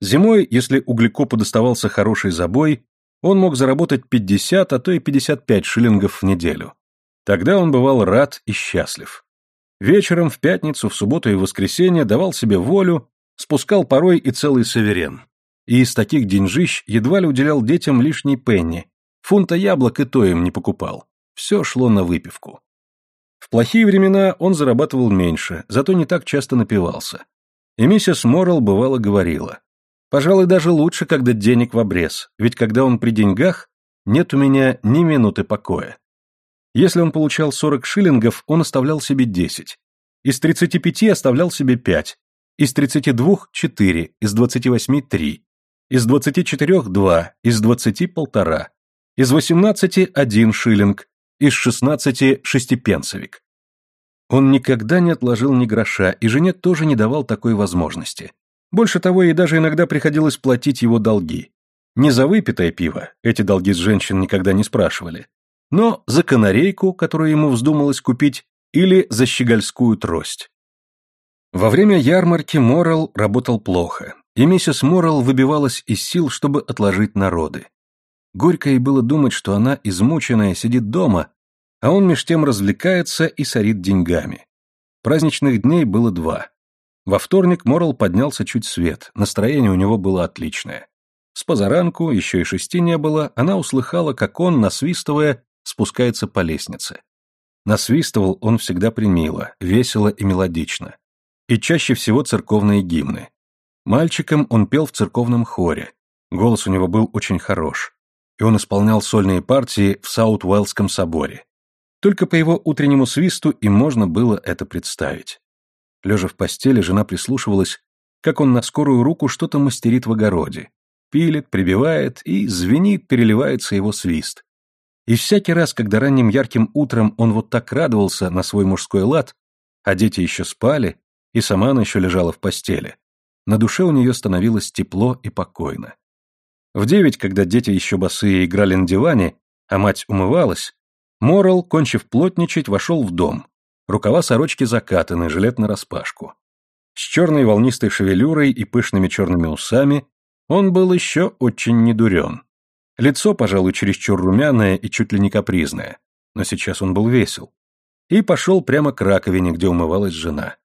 Зимой, если углекопу доставался хороший забой, он мог заработать 50, а то и 55 шиллингов в неделю. Тогда он бывал рад и счастлив. Вечером, в пятницу, в субботу и воскресенье давал себе волю, спускал порой и целый саверен. И из таких деньжищ едва ли уделял детям лишний пенни. Фунта яблок и то им не покупал. Все шло на выпивку. В плохие времена он зарабатывал меньше, зато не так часто напивался. И миссис Моррелл бывало говорила. «Пожалуй, даже лучше, когда денег в обрез, ведь когда он при деньгах, нет у меня ни минуты покоя. Если он получал 40 шиллингов, он оставлял себе 10. Из 35 оставлял себе 5. Из 32 – 4. Из 28 – 3. Из 24 – 2. Из 20 – полтора. Из 18 – 1 шиллинг. Из 16 – шестипенсовик. Он никогда не отложил ни гроша, и жене тоже не давал такой возможности. Больше того, ей даже иногда приходилось платить его долги. Не за выпитое пиво, эти долги с женщин никогда не спрашивали, но за канарейку, которую ему вздумалось купить, или за щегольскую трость. Во время ярмарки Моррелл работал плохо, и миссис Моррелл выбивалась из сил, чтобы отложить народы. Горько ей было думать, что она, измученная, сидит дома, а он меж тем развлекается и сорит деньгами. Праздничных дней было два. Во вторник Моррелл поднялся чуть свет, настроение у него было отличное. С позаранку, еще и шести не было, она услыхала, как он, насвистывая, спускается по лестнице. Насвистывал он всегда примило, весело и мелодично. И чаще всего церковные гимны. Мальчиком он пел в церковном хоре. Голос у него был очень хорош. И он исполнял сольные партии в Саут-Уэллском соборе. Только по его утреннему свисту и можно было это представить. Лежа в постели, жена прислушивалась, как он на скорую руку что-то мастерит в огороде. Пилит, прибивает, и звенит, переливается его свист. И всякий раз, когда ранним ярким утром он вот так радовался на свой мужской лад, а дети еще спали, и сама она еще лежала в постели, на душе у нее становилось тепло и покойно. В девять, когда дети еще босые играли на диване, а мать умывалась, Морал, кончив плотничать, вошел в дом. Рукава сорочки закатаны, жилет нараспашку. С черной волнистой шевелюрой и пышными черными усами он был еще очень недурен. Лицо, пожалуй, чересчур румяное и чуть ли не капризное, но сейчас он был весел. И пошел прямо к раковине, где умывалась жена.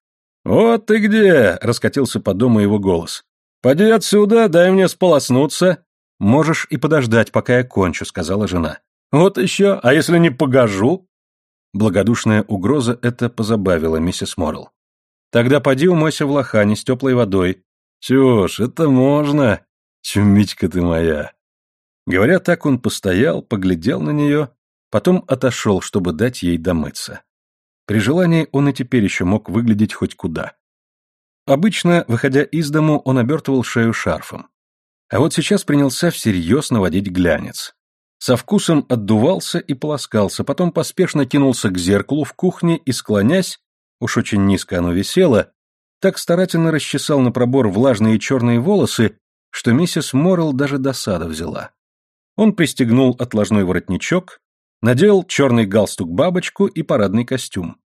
«Вот ты где!» — раскатился по дому его голос. «Поди отсюда, дай мне сполоснуться!» «Можешь и подождать, пока я кончу», — сказала жена. «Вот еще, а если не погожу?» Благодушная угроза это позабавила миссис Моррелл. «Тогда поди умойся в лохане с теплой водой». «Чушь, это можно! Чумичка ты моя!» Говоря так, он постоял, поглядел на нее, потом отошел, чтобы дать ей домыться. При желании он и теперь еще мог выглядеть хоть куда. Обычно, выходя из дому, он обертывал шею шарфом. А вот сейчас принялся всерьез наводить глянец. Со вкусом отдувался и полоскался, потом поспешно кинулся к зеркалу в кухне и, склонясь, уж очень низко оно висело, так старательно расчесал на пробор влажные черные волосы, что миссис Моррелл даже досада взяла. Он пристегнул отложной воротничок, надел черный галстук-бабочку и парадный костюм.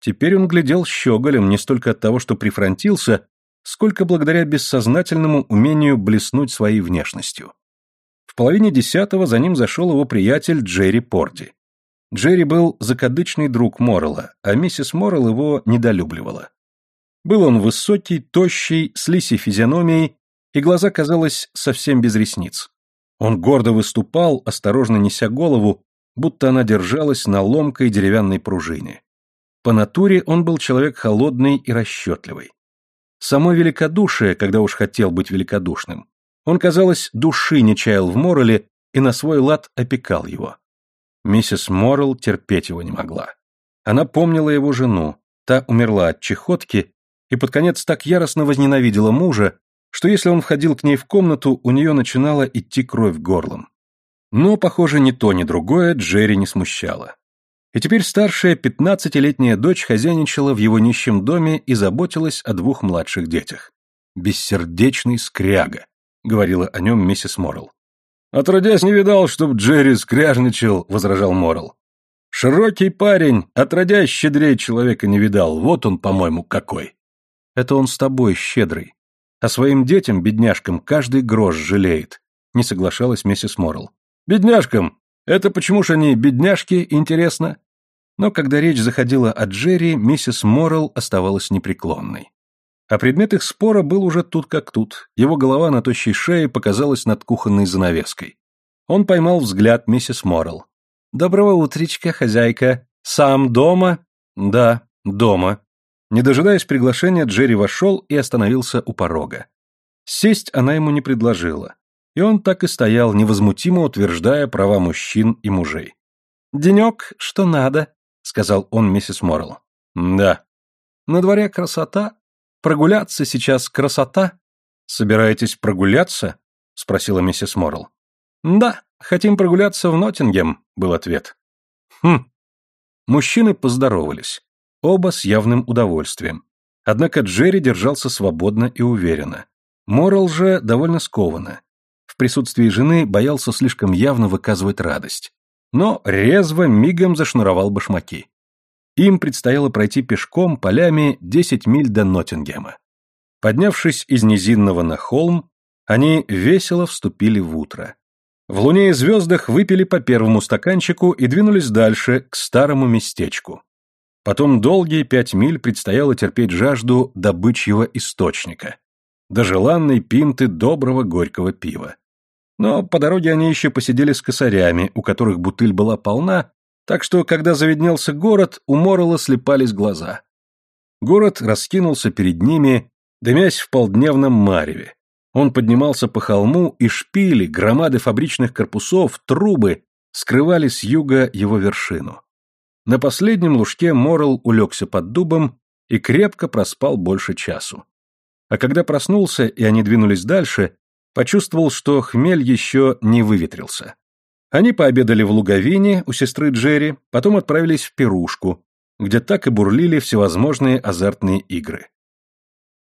Теперь он глядел щеголем не столько от того, что прифронтился, сколько благодаря бессознательному умению блеснуть своей внешностью. В половине десятого за ним зашел его приятель Джерри Порди. Джерри был закадычный друг Моррелла, а миссис Моррелл его недолюбливала. Был он высокий, тощий, с лисей физиономией, и глаза, казалось, совсем без ресниц. Он гордо выступал, осторожно неся голову, будто она держалась на ломкой деревянной пружине. По натуре он был человек холодный и расчетливый. Само великодушие, когда уж хотел быть великодушным, он, казалось, души не чаял в Морреле и на свой лад опекал его. Миссис Моррелл терпеть его не могла. Она помнила его жену, та умерла от чехотки и под конец так яростно возненавидела мужа, что если он входил к ней в комнату, у нее начинала идти кровь горлом. Но, похоже, ни то, ни другое Джерри не смущало. И теперь старшая пятнадцатилетняя дочь хозяйничала в его нищем доме и заботилась о двух младших детях. «Бессердечный скряга», — говорила о нем миссис Моррелл. «Отродясь не видал, чтоб Джерри скряжничал», — возражал Моррелл. «Широкий парень, отродясь щедрее человека не видал, вот он, по-моему, какой». «Это он с тобой щедрый», а своим детям, бедняжкам, каждый грош жалеет, не соглашалась миссис Моррелл. Бедняжкам! Это почему же они бедняжки, интересно? Но когда речь заходила о Джерри, миссис Моррелл оставалась непреклонной. А предмет их спора был уже тут как тут. Его голова на тощей шее показалась над кухонной занавеской. Он поймал взгляд миссис Моррелл. «Доброго утречка, хозяйка. Сам дома?» «Да, дома», не дожидаясь приглашения, Джерри вошел и остановился у порога. Сесть она ему не предложила, и он так и стоял, невозмутимо утверждая права мужчин и мужей. «Денек, что надо», — сказал он миссис Моррелл. «Да». «На дворе красота. Прогуляться сейчас красота». «Собираетесь прогуляться?» — спросила миссис Моррелл. «Да, хотим прогуляться в Ноттингем», — был ответ. «Хм». Мужчины поздоровались. Оба с явным удовольствием. Однако Джерри держался свободно и уверенно. Морал же довольно скованно. В присутствии жены боялся слишком явно выказывать радость, но резво мигом зашнуровал башмаки. Им предстояло пройти пешком полями 10 миль до Ноттингема. Поднявшись из низинного на холм, они весело вступили в утро. В луне и звездах выпили по первому стаканчику и двинулись дальше, к старому местечку. Потом долгие пять миль предстояло терпеть жажду добычьего источника, до желанной пинты доброго горького пива. Но по дороге они еще посидели с косарями, у которых бутыль была полна, так что, когда заведнелся город, у Моррелла слепались глаза. Город раскинулся перед ними, дымясь в полдневном мареве. Он поднимался по холму, и шпили, громады фабричных корпусов, трубы скрывали с юга его вершину. На последнем лужке Моррелл улегся под дубом и крепко проспал больше часу. А когда проснулся, и они двинулись дальше, почувствовал, что хмель еще не выветрился. Они пообедали в луговине у сестры Джерри, потом отправились в пирушку, где так и бурлили всевозможные азартные игры.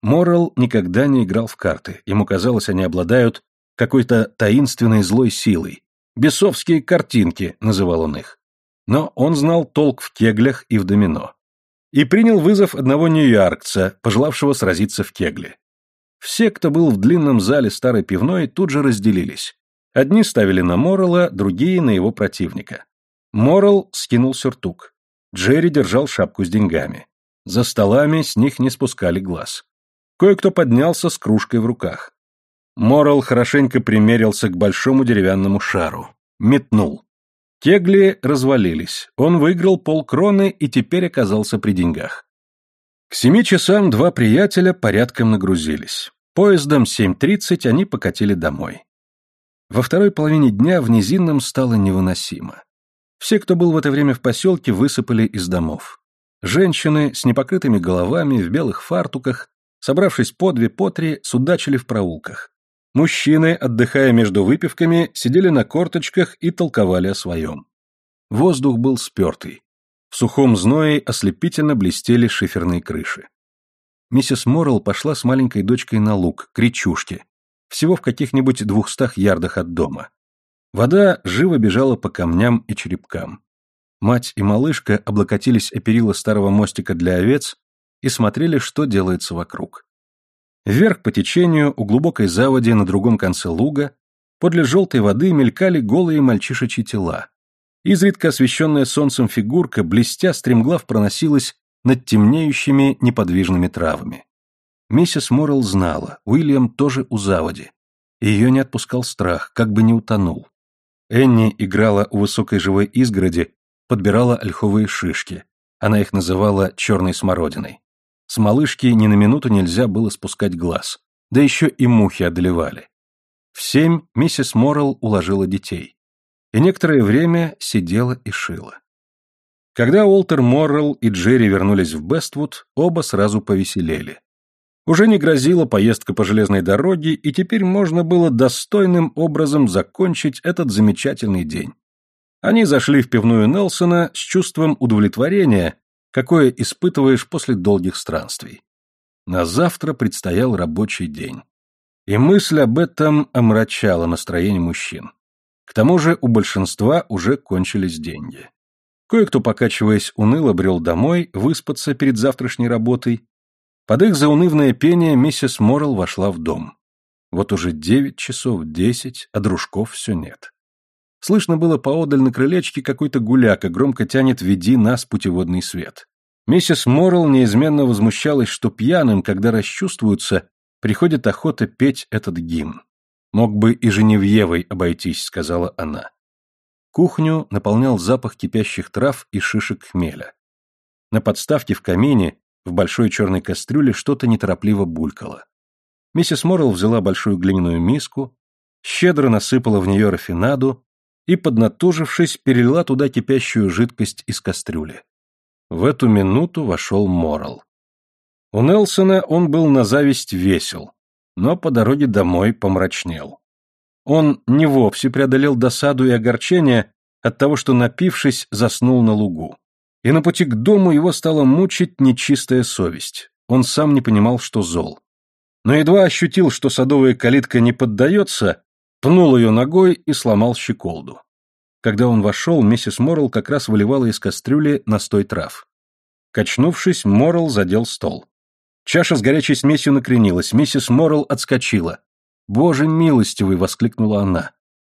Моррелл никогда не играл в карты, ему казалось, они обладают какой-то таинственной злой силой. «Бесовские картинки», — называл он их. Но он знал толк в кеглях и в домино. И принял вызов одного нью-йоркца, пожелавшего сразиться в кегле. Все, кто был в длинном зале старой пивной, тут же разделились. Одни ставили на Моррелла, другие на его противника. Моррелл скинул сюртук. Джерри держал шапку с деньгами. За столами с них не спускали глаз. Кое-кто поднялся с кружкой в руках. Моррелл хорошенько примерился к большому деревянному шару. Метнул. Кегли развалились. Он выиграл полкроны и теперь оказался при деньгах. К семи часам два приятеля порядком нагрузились. Поездом 7.30 они покатили домой. Во второй половине дня в Низинном стало невыносимо. Все, кто был в это время в поселке, высыпали из домов. Женщины с непокрытыми головами, в белых фартуках, собравшись по две, по три, судачили в проулках. Мужчины, отдыхая между выпивками, сидели на корточках и толковали о своем. Воздух был спертый. В сухом зное ослепительно блестели шиферные крыши. Миссис Моррелл пошла с маленькой дочкой на луг, к речушке, всего в каких-нибудь двухстах ярдах от дома. Вода живо бежала по камням и черепкам. Мать и малышка облокотились о перила старого мостика для овец и смотрели, что делается вокруг. Вверх по течению, у глубокой заводи на другом конце луга, подле желтой воды мелькали голые мальчишечьи тела. Изредка освещенная солнцем фигурка, блестя, стремглав проносилась над темнеющими неподвижными травами. Миссис Моррелл знала, Уильям тоже у заводи. Ее не отпускал страх, как бы не утонул. Энни играла у высокой живой изгороди, подбирала ольховые шишки. Она их называла черной смородиной. С малышки ни на минуту нельзя было спускать глаз. Да еще и мухи одолевали. В семь миссис Моррелл уложила детей. И некоторое время сидела и шила. Когда Уолтер Моррелл и Джерри вернулись в Бествуд, оба сразу повеселели. Уже не грозила поездка по железной дороге, и теперь можно было достойным образом закончить этот замечательный день. Они зашли в пивную Нелсона с чувством удовлетворения, какое испытываешь после долгих странствий. На завтра предстоял рабочий день. И мысль об этом омрачала настроение мужчин. К тому же у большинства уже кончились деньги. Кое-кто, покачиваясь, уныло брел домой, выспаться перед завтрашней работой, под их заунывное пение миссис Моррелл вошла в дом. Вот уже девять часов десять, а дружков все нет. Слышно было поодаль на крылечке какой-то гуляка громко тянет «Веди нас, путеводный свет». Миссис Моррелл неизменно возмущалась, что пьяным, когда расчувствуются, приходит охота петь этот гимн. «Мог бы и Женевьевой обойтись», — сказала она. Кухню наполнял запах кипящих трав и шишек хмеля. На подставке в камине в большой черной кастрюле что-то неторопливо булькало. Миссис Моррелл взяла большую глиняную миску, щедро насыпала в нее рафинаду и, поднатужившись, перелила туда кипящую жидкость из кастрюли. В эту минуту вошел Моррелл. У Нелсона он был на зависть весел, но по дороге домой помрачнел. Он не вовсе преодолел досаду и огорчение от того, что, напившись, заснул на лугу и на пути к дому его стала мучить нечистая совесть. Он сам не понимал, что зол. Но едва ощутил, что садовая калитка не поддается, пнул ее ногой и сломал щеколду. Когда он вошел, миссис Моррелл как раз выливала из кастрюли настой трав. Качнувшись, Моррелл задел стол. Чаша с горячей смесью накренилась, миссис Моррелл отскочила. «Боже милостивый!» — воскликнула она.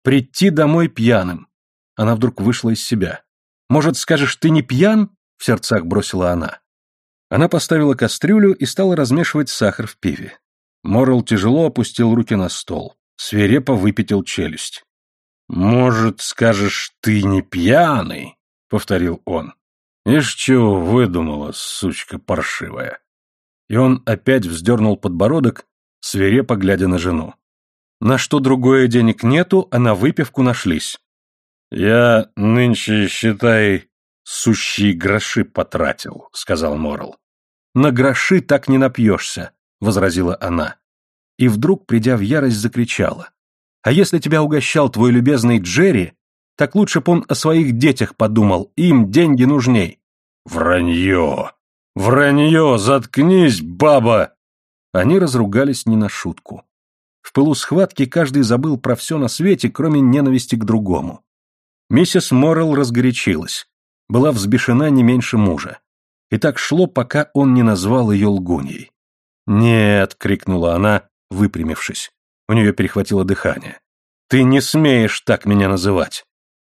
«Прийти домой пьяным!» Она вдруг вышла из себя. «Может, скажешь, ты не пьян?» — в сердцах бросила она. Она поставила кастрюлю и стала размешивать сахар в пиве. Моррелл тяжело опустил руки на стол, свирепо выпятил челюсть. «Может, скажешь, ты не пьяный?» — повторил он. «Ишь, чего выдумала, сучка паршивая!» И он опять вздернул подбородок, свирепо глядя на жену. На что другое денег нету, а на выпивку нашлись. «Я нынче, считай, сущие гроши потратил», — сказал Морл. «На гроши так не напьешься», — возразила она. И вдруг, придя в ярость, закричала. А если тебя угощал твой любезный Джерри, так лучше б он о своих детях подумал, им деньги нужней. Вранье! Вранье! Заткнись, баба! Они разругались не на шутку. В пылу схватки каждый забыл про все на свете, кроме ненависти к другому. Миссис Моррелл разгорячилась, была взбешена не меньше мужа. И так шло, пока он не назвал ее лгуньей. «Нет!» — крикнула она, выпрямившись. У нее перехватило дыхание. «Ты не смеешь так меня называть!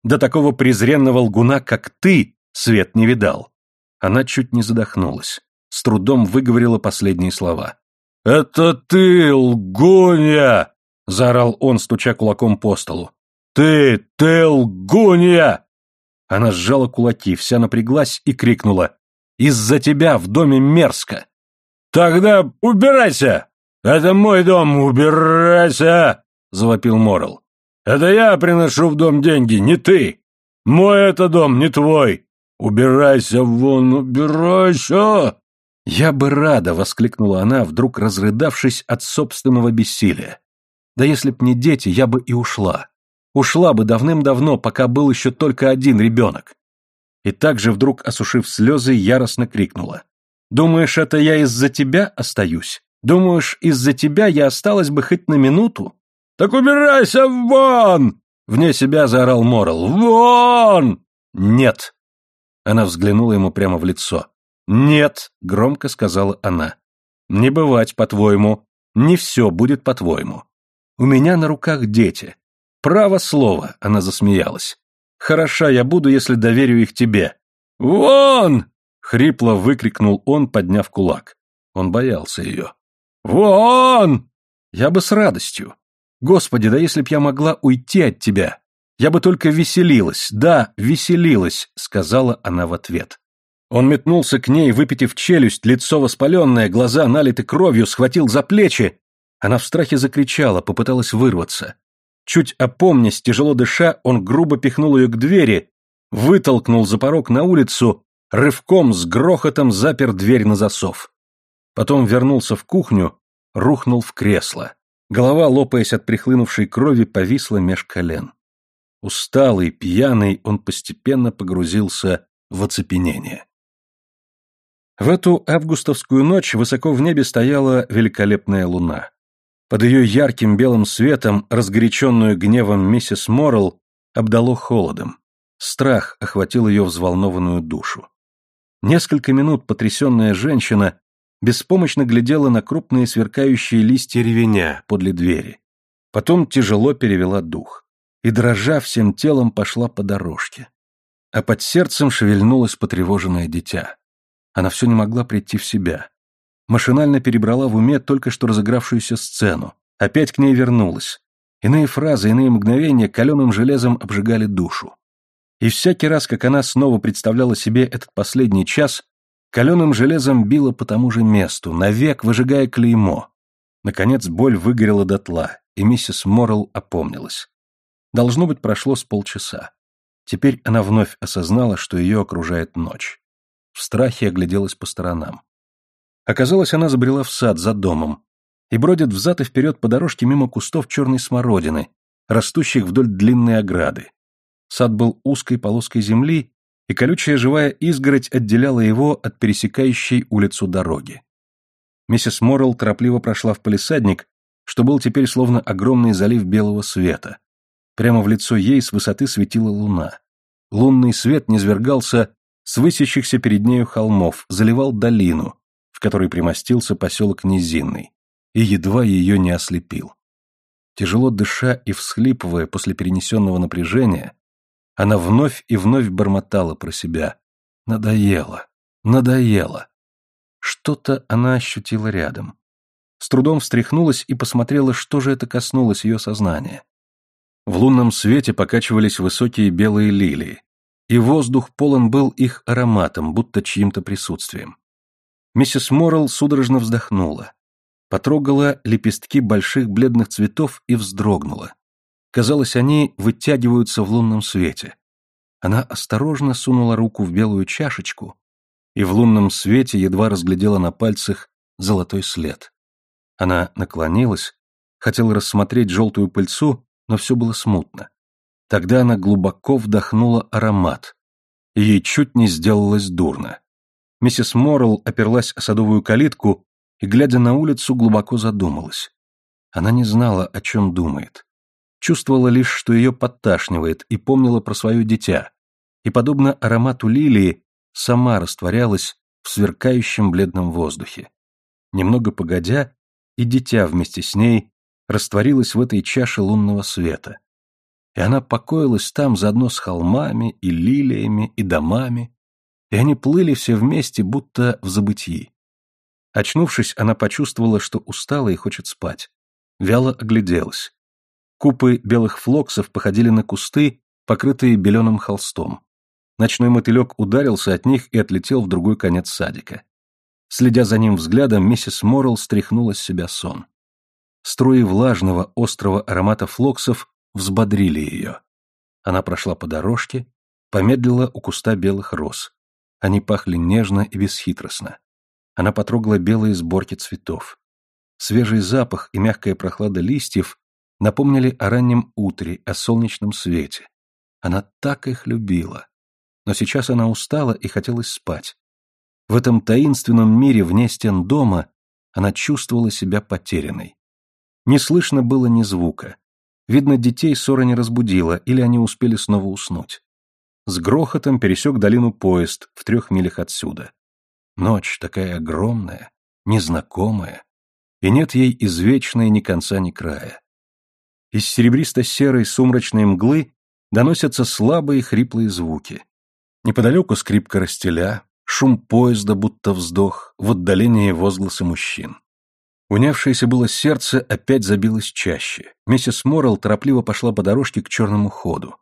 До такого презренного лгуна, как ты, свет не видал!» Она чуть не задохнулась. С трудом выговорила последние слова. «Это ты, лгунья!» — заорал он, стуча кулаком по столу. «Ты, ты лгунья!» Она сжала кулаки, вся напряглась и крикнула. «Из-за тебя в доме мерзко!» «Тогда убирайся!» «Это мой дом, убирайся!» — завопил Морл. «Это я приношу в дом деньги, не ты! Мой это дом, не твой! Убирайся вон, убирайся!» «Я бы рада!» — воскликнула она, вдруг разрыдавшись от собственного бессилия. «Да если б не дети, я бы и ушла. Ушла бы давным-давно, пока был еще только один ребенок». И также вдруг, осушив слезы, яростно крикнула. «Думаешь, это я из-за тебя остаюсь? Думаешь, из-за тебя я осталась бы хоть на минуту? Так убирайся вон! Вне себя заорал Морал. Вон! Нет. Она взглянула ему прямо в лицо. Нет, громко сказала она. Не бывать, по-твоему. Не все будет по-твоему. У меня на руках дети. Право слово, она засмеялась. Хороша я буду, если доверю их тебе. Вон! Хрипло выкрикнул он, подняв кулак. Он боялся ее. «Вон!» Я бы с радостью. Господи, да если б я могла уйти от тебя, я бы только веселилась, да, веселилась, сказала она в ответ. Он метнулся к ней, выпитив челюсть, лицо воспаленное, глаза налиты кровью, схватил за плечи. Она в страхе закричала, попыталась вырваться. Чуть опомнясь, тяжело дыша, он грубо пихнул ее к двери, вытолкнул за порог на улицу, рывком с грохотом запер дверь на засов. Потом вернулся в кухню, рухнул в кресло. Голова, лопаясь от прихлынувшей крови, повисла меж колен. Усталый, пьяный, он постепенно погрузился в оцепенение. В эту августовскую ночь высоко в небе стояла великолепная луна. Под ее ярким белым светом, разгоряченную гневом миссис Моррелл, обдало холодом. Страх охватил ее взволнованную душу. Несколько минут потрясенная женщина беспомощно глядела на крупные сверкающие листья ревеня подле двери. Потом тяжело перевела дух и, дрожа всем телом, пошла по дорожке. А под сердцем шевельнулось потревоженное дитя. Она все не могла прийти в себя. Машинально перебрала в уме только что разыгравшуюся сцену. Опять к ней вернулась. Иные фразы, иные мгновения каленым железом обжигали душу. И всякий раз, как она снова представляла себе этот последний час, Каленым железом било по тому же месту, навек выжигая клеймо. Наконец боль выгорела дотла, и миссис Моррелл опомнилась. Должно быть, прошло с полчаса. Теперь она вновь осознала, что ее окружает ночь. В страхе огляделась по сторонам. Оказалось, она забрела в сад за домом и бродит взад и вперед по дорожке мимо кустов черной смородины, растущих вдоль длинной ограды. Сад был узкой полоской земли и колючая живая изгородь отделяла его от пересекающей улицу дороги. Миссис Моррелл торопливо прошла в полисадник, что был теперь словно огромный залив белого света. Прямо в лицо ей с высоты светила луна. Лунный свет низвергался с высящихся перед нею холмов, заливал долину, в которой примостился поселок Низинный, и едва ее не ослепил. Тяжело дыша и всхлипывая после перенесенного напряжения, она вновь и вновь бормотала про себя. Надоело, надоело. Что-то она ощутила рядом. С трудом встряхнулась и посмотрела, что же это коснулось ее сознания. В лунном свете покачивались высокие белые лилии, и воздух полон был их ароматом, будто чьим-то присутствием. Миссис Моррелл судорожно вздохнула, потрогала лепестки больших бледных цветов и вздрогнула. Казалось, они вытягиваются в лунном свете. Она осторожно сунула руку в белую чашечку и в лунном свете едва разглядела на пальцах золотой след. Она наклонилась, хотела рассмотреть желтую пыльцу, но все было смутно. Тогда она глубоко вдохнула аромат, и ей чуть не сделалось дурно. Миссис Моррелл оперлась о садовую калитку и, глядя на улицу, глубоко задумалась. Она не знала, о чем думает. Чувствовала лишь, что ее подташнивает, и помнила про свое дитя. И, подобно аромату лилии, сама растворялась в сверкающем бледном воздухе. Немного погодя, и дитя вместе с ней растворилось в этой чаше лунного света. И она покоилась там заодно с холмами и лилиями и домами, и они плыли все вместе, будто в забытии. Очнувшись, она почувствовала, что устала и хочет спать. Вяло огляделась. Купы белых флоксов походили на кусты, покрытые беленым холстом. Ночной мотылек ударился от них и отлетел в другой конец садика. Следя за ним взглядом, миссис Моррелл стряхнула с себя сон. Струи влажного, острого аромата флоксов взбодрили ее. Она прошла по дорожке, помедлила у куста белых роз. Они пахли нежно и бесхитростно. Она потрогала белые сборки цветов. Свежий запах и мягкая прохлада листьев напомнили о раннем утре, о солнечном свете. Она так их любила. Но сейчас она устала и хотелось спать. В этом таинственном мире вне стен дома она чувствовала себя потерянной. Не слышно было ни звука. Видно, детей ссора не разбудила, или они успели снова уснуть. С грохотом пересек долину поезд в трех милях отсюда. Ночь такая огромная, незнакомая, и нет ей извечной ни конца, ни края. Из серебристо-серой сумрачной мглы доносятся слабые хриплые звуки. Неподалеку скрип коростеля, шум поезда, будто вздох, в отдалении возгласы мужчин. Унявшееся было сердце опять забилось чаще. Миссис Моррелл торопливо пошла по дорожке к черному ходу.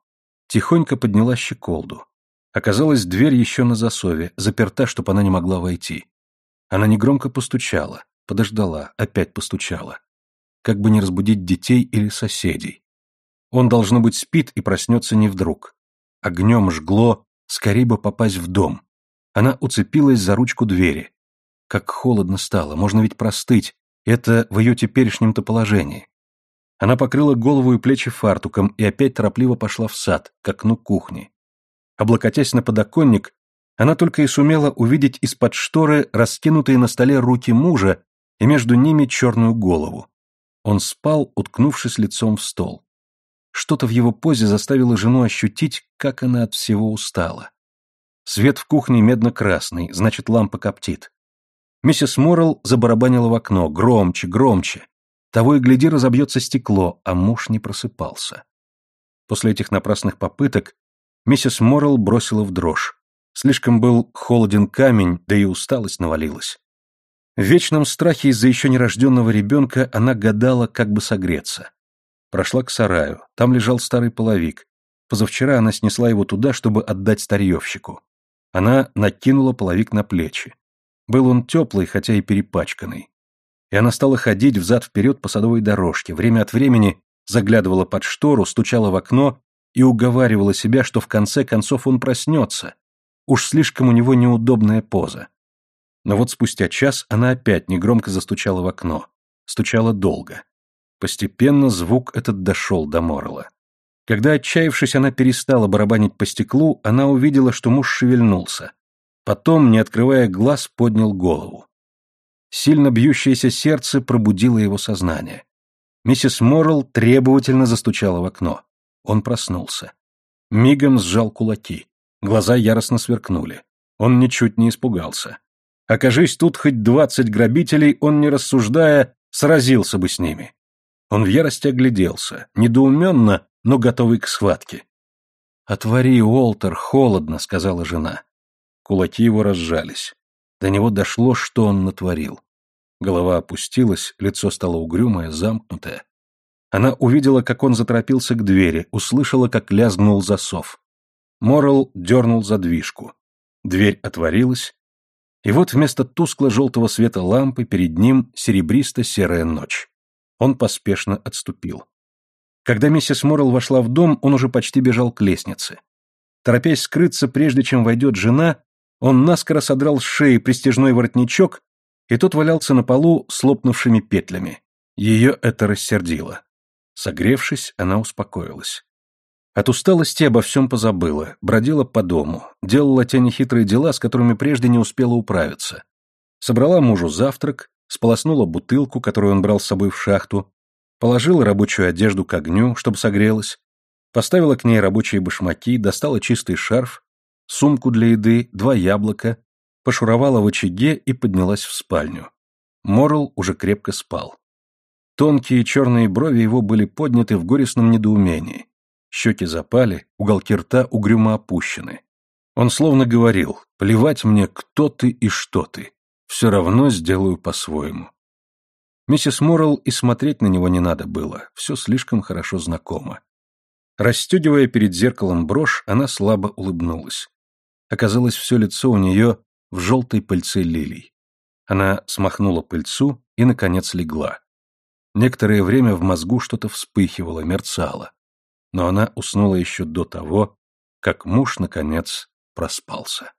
Тихонько подняла щеколду. Оказалось, дверь еще на засове, заперта, чтобы она не могла войти. Она негромко постучала, подождала, опять постучала. Как бы не разбудить детей или соседей. Он, должно быть, спит и проснется не вдруг. Огнем жгло, скорее бы попасть в дом. Она уцепилась за ручку двери. Как холодно стало, можно ведь простыть, это в ее теперешнем-то положении. Она покрыла голову и плечи фартуком и опять торопливо пошла в сад, к окну кухни. Облокотясь на подоконник, она только и сумела увидеть из-под шторы раскинутые на столе руки мужа и между ними черную голову. Он спал, уткнувшись лицом в стол. Что-то в его позе заставило жену ощутить, как она от всего устала. Свет в кухне медно-красный, значит, лампа коптит. Миссис Моррелл забарабанила в окно, громче, громче. Того и гляди, разобьется стекло, а муж не просыпался. После этих напрасных попыток миссис Моррелл бросила в дрожь. Слишком был холоден камень, да и усталость навалилась. В вечном страхе из-за еще нерожденного ребенка она гадала, как бы согреться. Прошла к сараю, там лежал старый половик. Позавчера она снесла его туда, чтобы отдать старьевщику. Она накинула половик на плечи. Был он теплый, хотя и перепачканный. И она стала ходить взад-вперед по садовой дорожке, время от времени заглядывала под штору, стучала в окно и уговаривала себя, что в конце концов он проснется. Уж слишком у него неудобная поза. Но вот спустя час она опять негромко застучала в окно. Стучала долго. Постепенно звук этот дошел до Моррелла. Когда, отчаявшись, она перестала барабанить по стеклу, она увидела, что муж шевельнулся. Потом, не открывая глаз, поднял голову. Сильно бьющееся сердце пробудило его сознание. Миссис Моррелл требовательно застучала в окно. Он проснулся. Мигом сжал кулаки. Глаза яростно сверкнули. Он ничуть не испугался. Окажись тут хоть двадцать грабителей, он, не рассуждая, сразился бы с ними. Он в ярости огляделся, недоуменно, но готовый к схватке. «Отвори, Уолтер, холодно», — сказала жена. Кулаки его разжались. До него дошло, что он натворил. Голова опустилась, лицо стало угрюмое, замкнутое. Она увидела, как он заторопился к двери, услышала, как лязгнул засов. Моррел дернул задвижку. Дверь отворилась, и вот вместо тускло-желтого света лампы перед ним серебристо-серая ночь. Он поспешно отступил. Когда миссис Моррел вошла в дом, он уже почти бежал к лестнице. Торопясь скрыться, прежде чем войдет жена, он наскоро содрал с шеи пристежной воротничок, и тот валялся на полу с лопнувшими петлями. Ее это рассердило. Согревшись, она успокоилась. От усталости обо всем позабыла, бродила по дому, делала те нехитрые дела, с которыми прежде не успела управиться. Собрала мужу завтрак, сполоснула бутылку, которую он брал с собой в шахту, положила рабочую одежду к огню, чтобы согрелась, поставила к ней рабочие башмаки, достала чистый шарф, сумку для еды, два яблока, пошуровала в очаге и поднялась в спальню. Морл уже крепко спал. Тонкие черные брови его были подняты в горестном недоумении. Щеки запали, уголки рта угрюмо опущены. Он словно говорил, плевать мне, кто ты и что ты, все равно сделаю по-своему. Миссис Моррелл и смотреть на него не надо было, все слишком хорошо знакомо. Расстегивая перед зеркалом брошь, она слабо улыбнулась. Оказалось, все лицо у нее в желтой пыльце лилий. Она смахнула пыльцу и, наконец, легла. Некоторое время в мозгу что-то вспыхивало, мерцало но она уснула еще до того, как муж, наконец, проспался.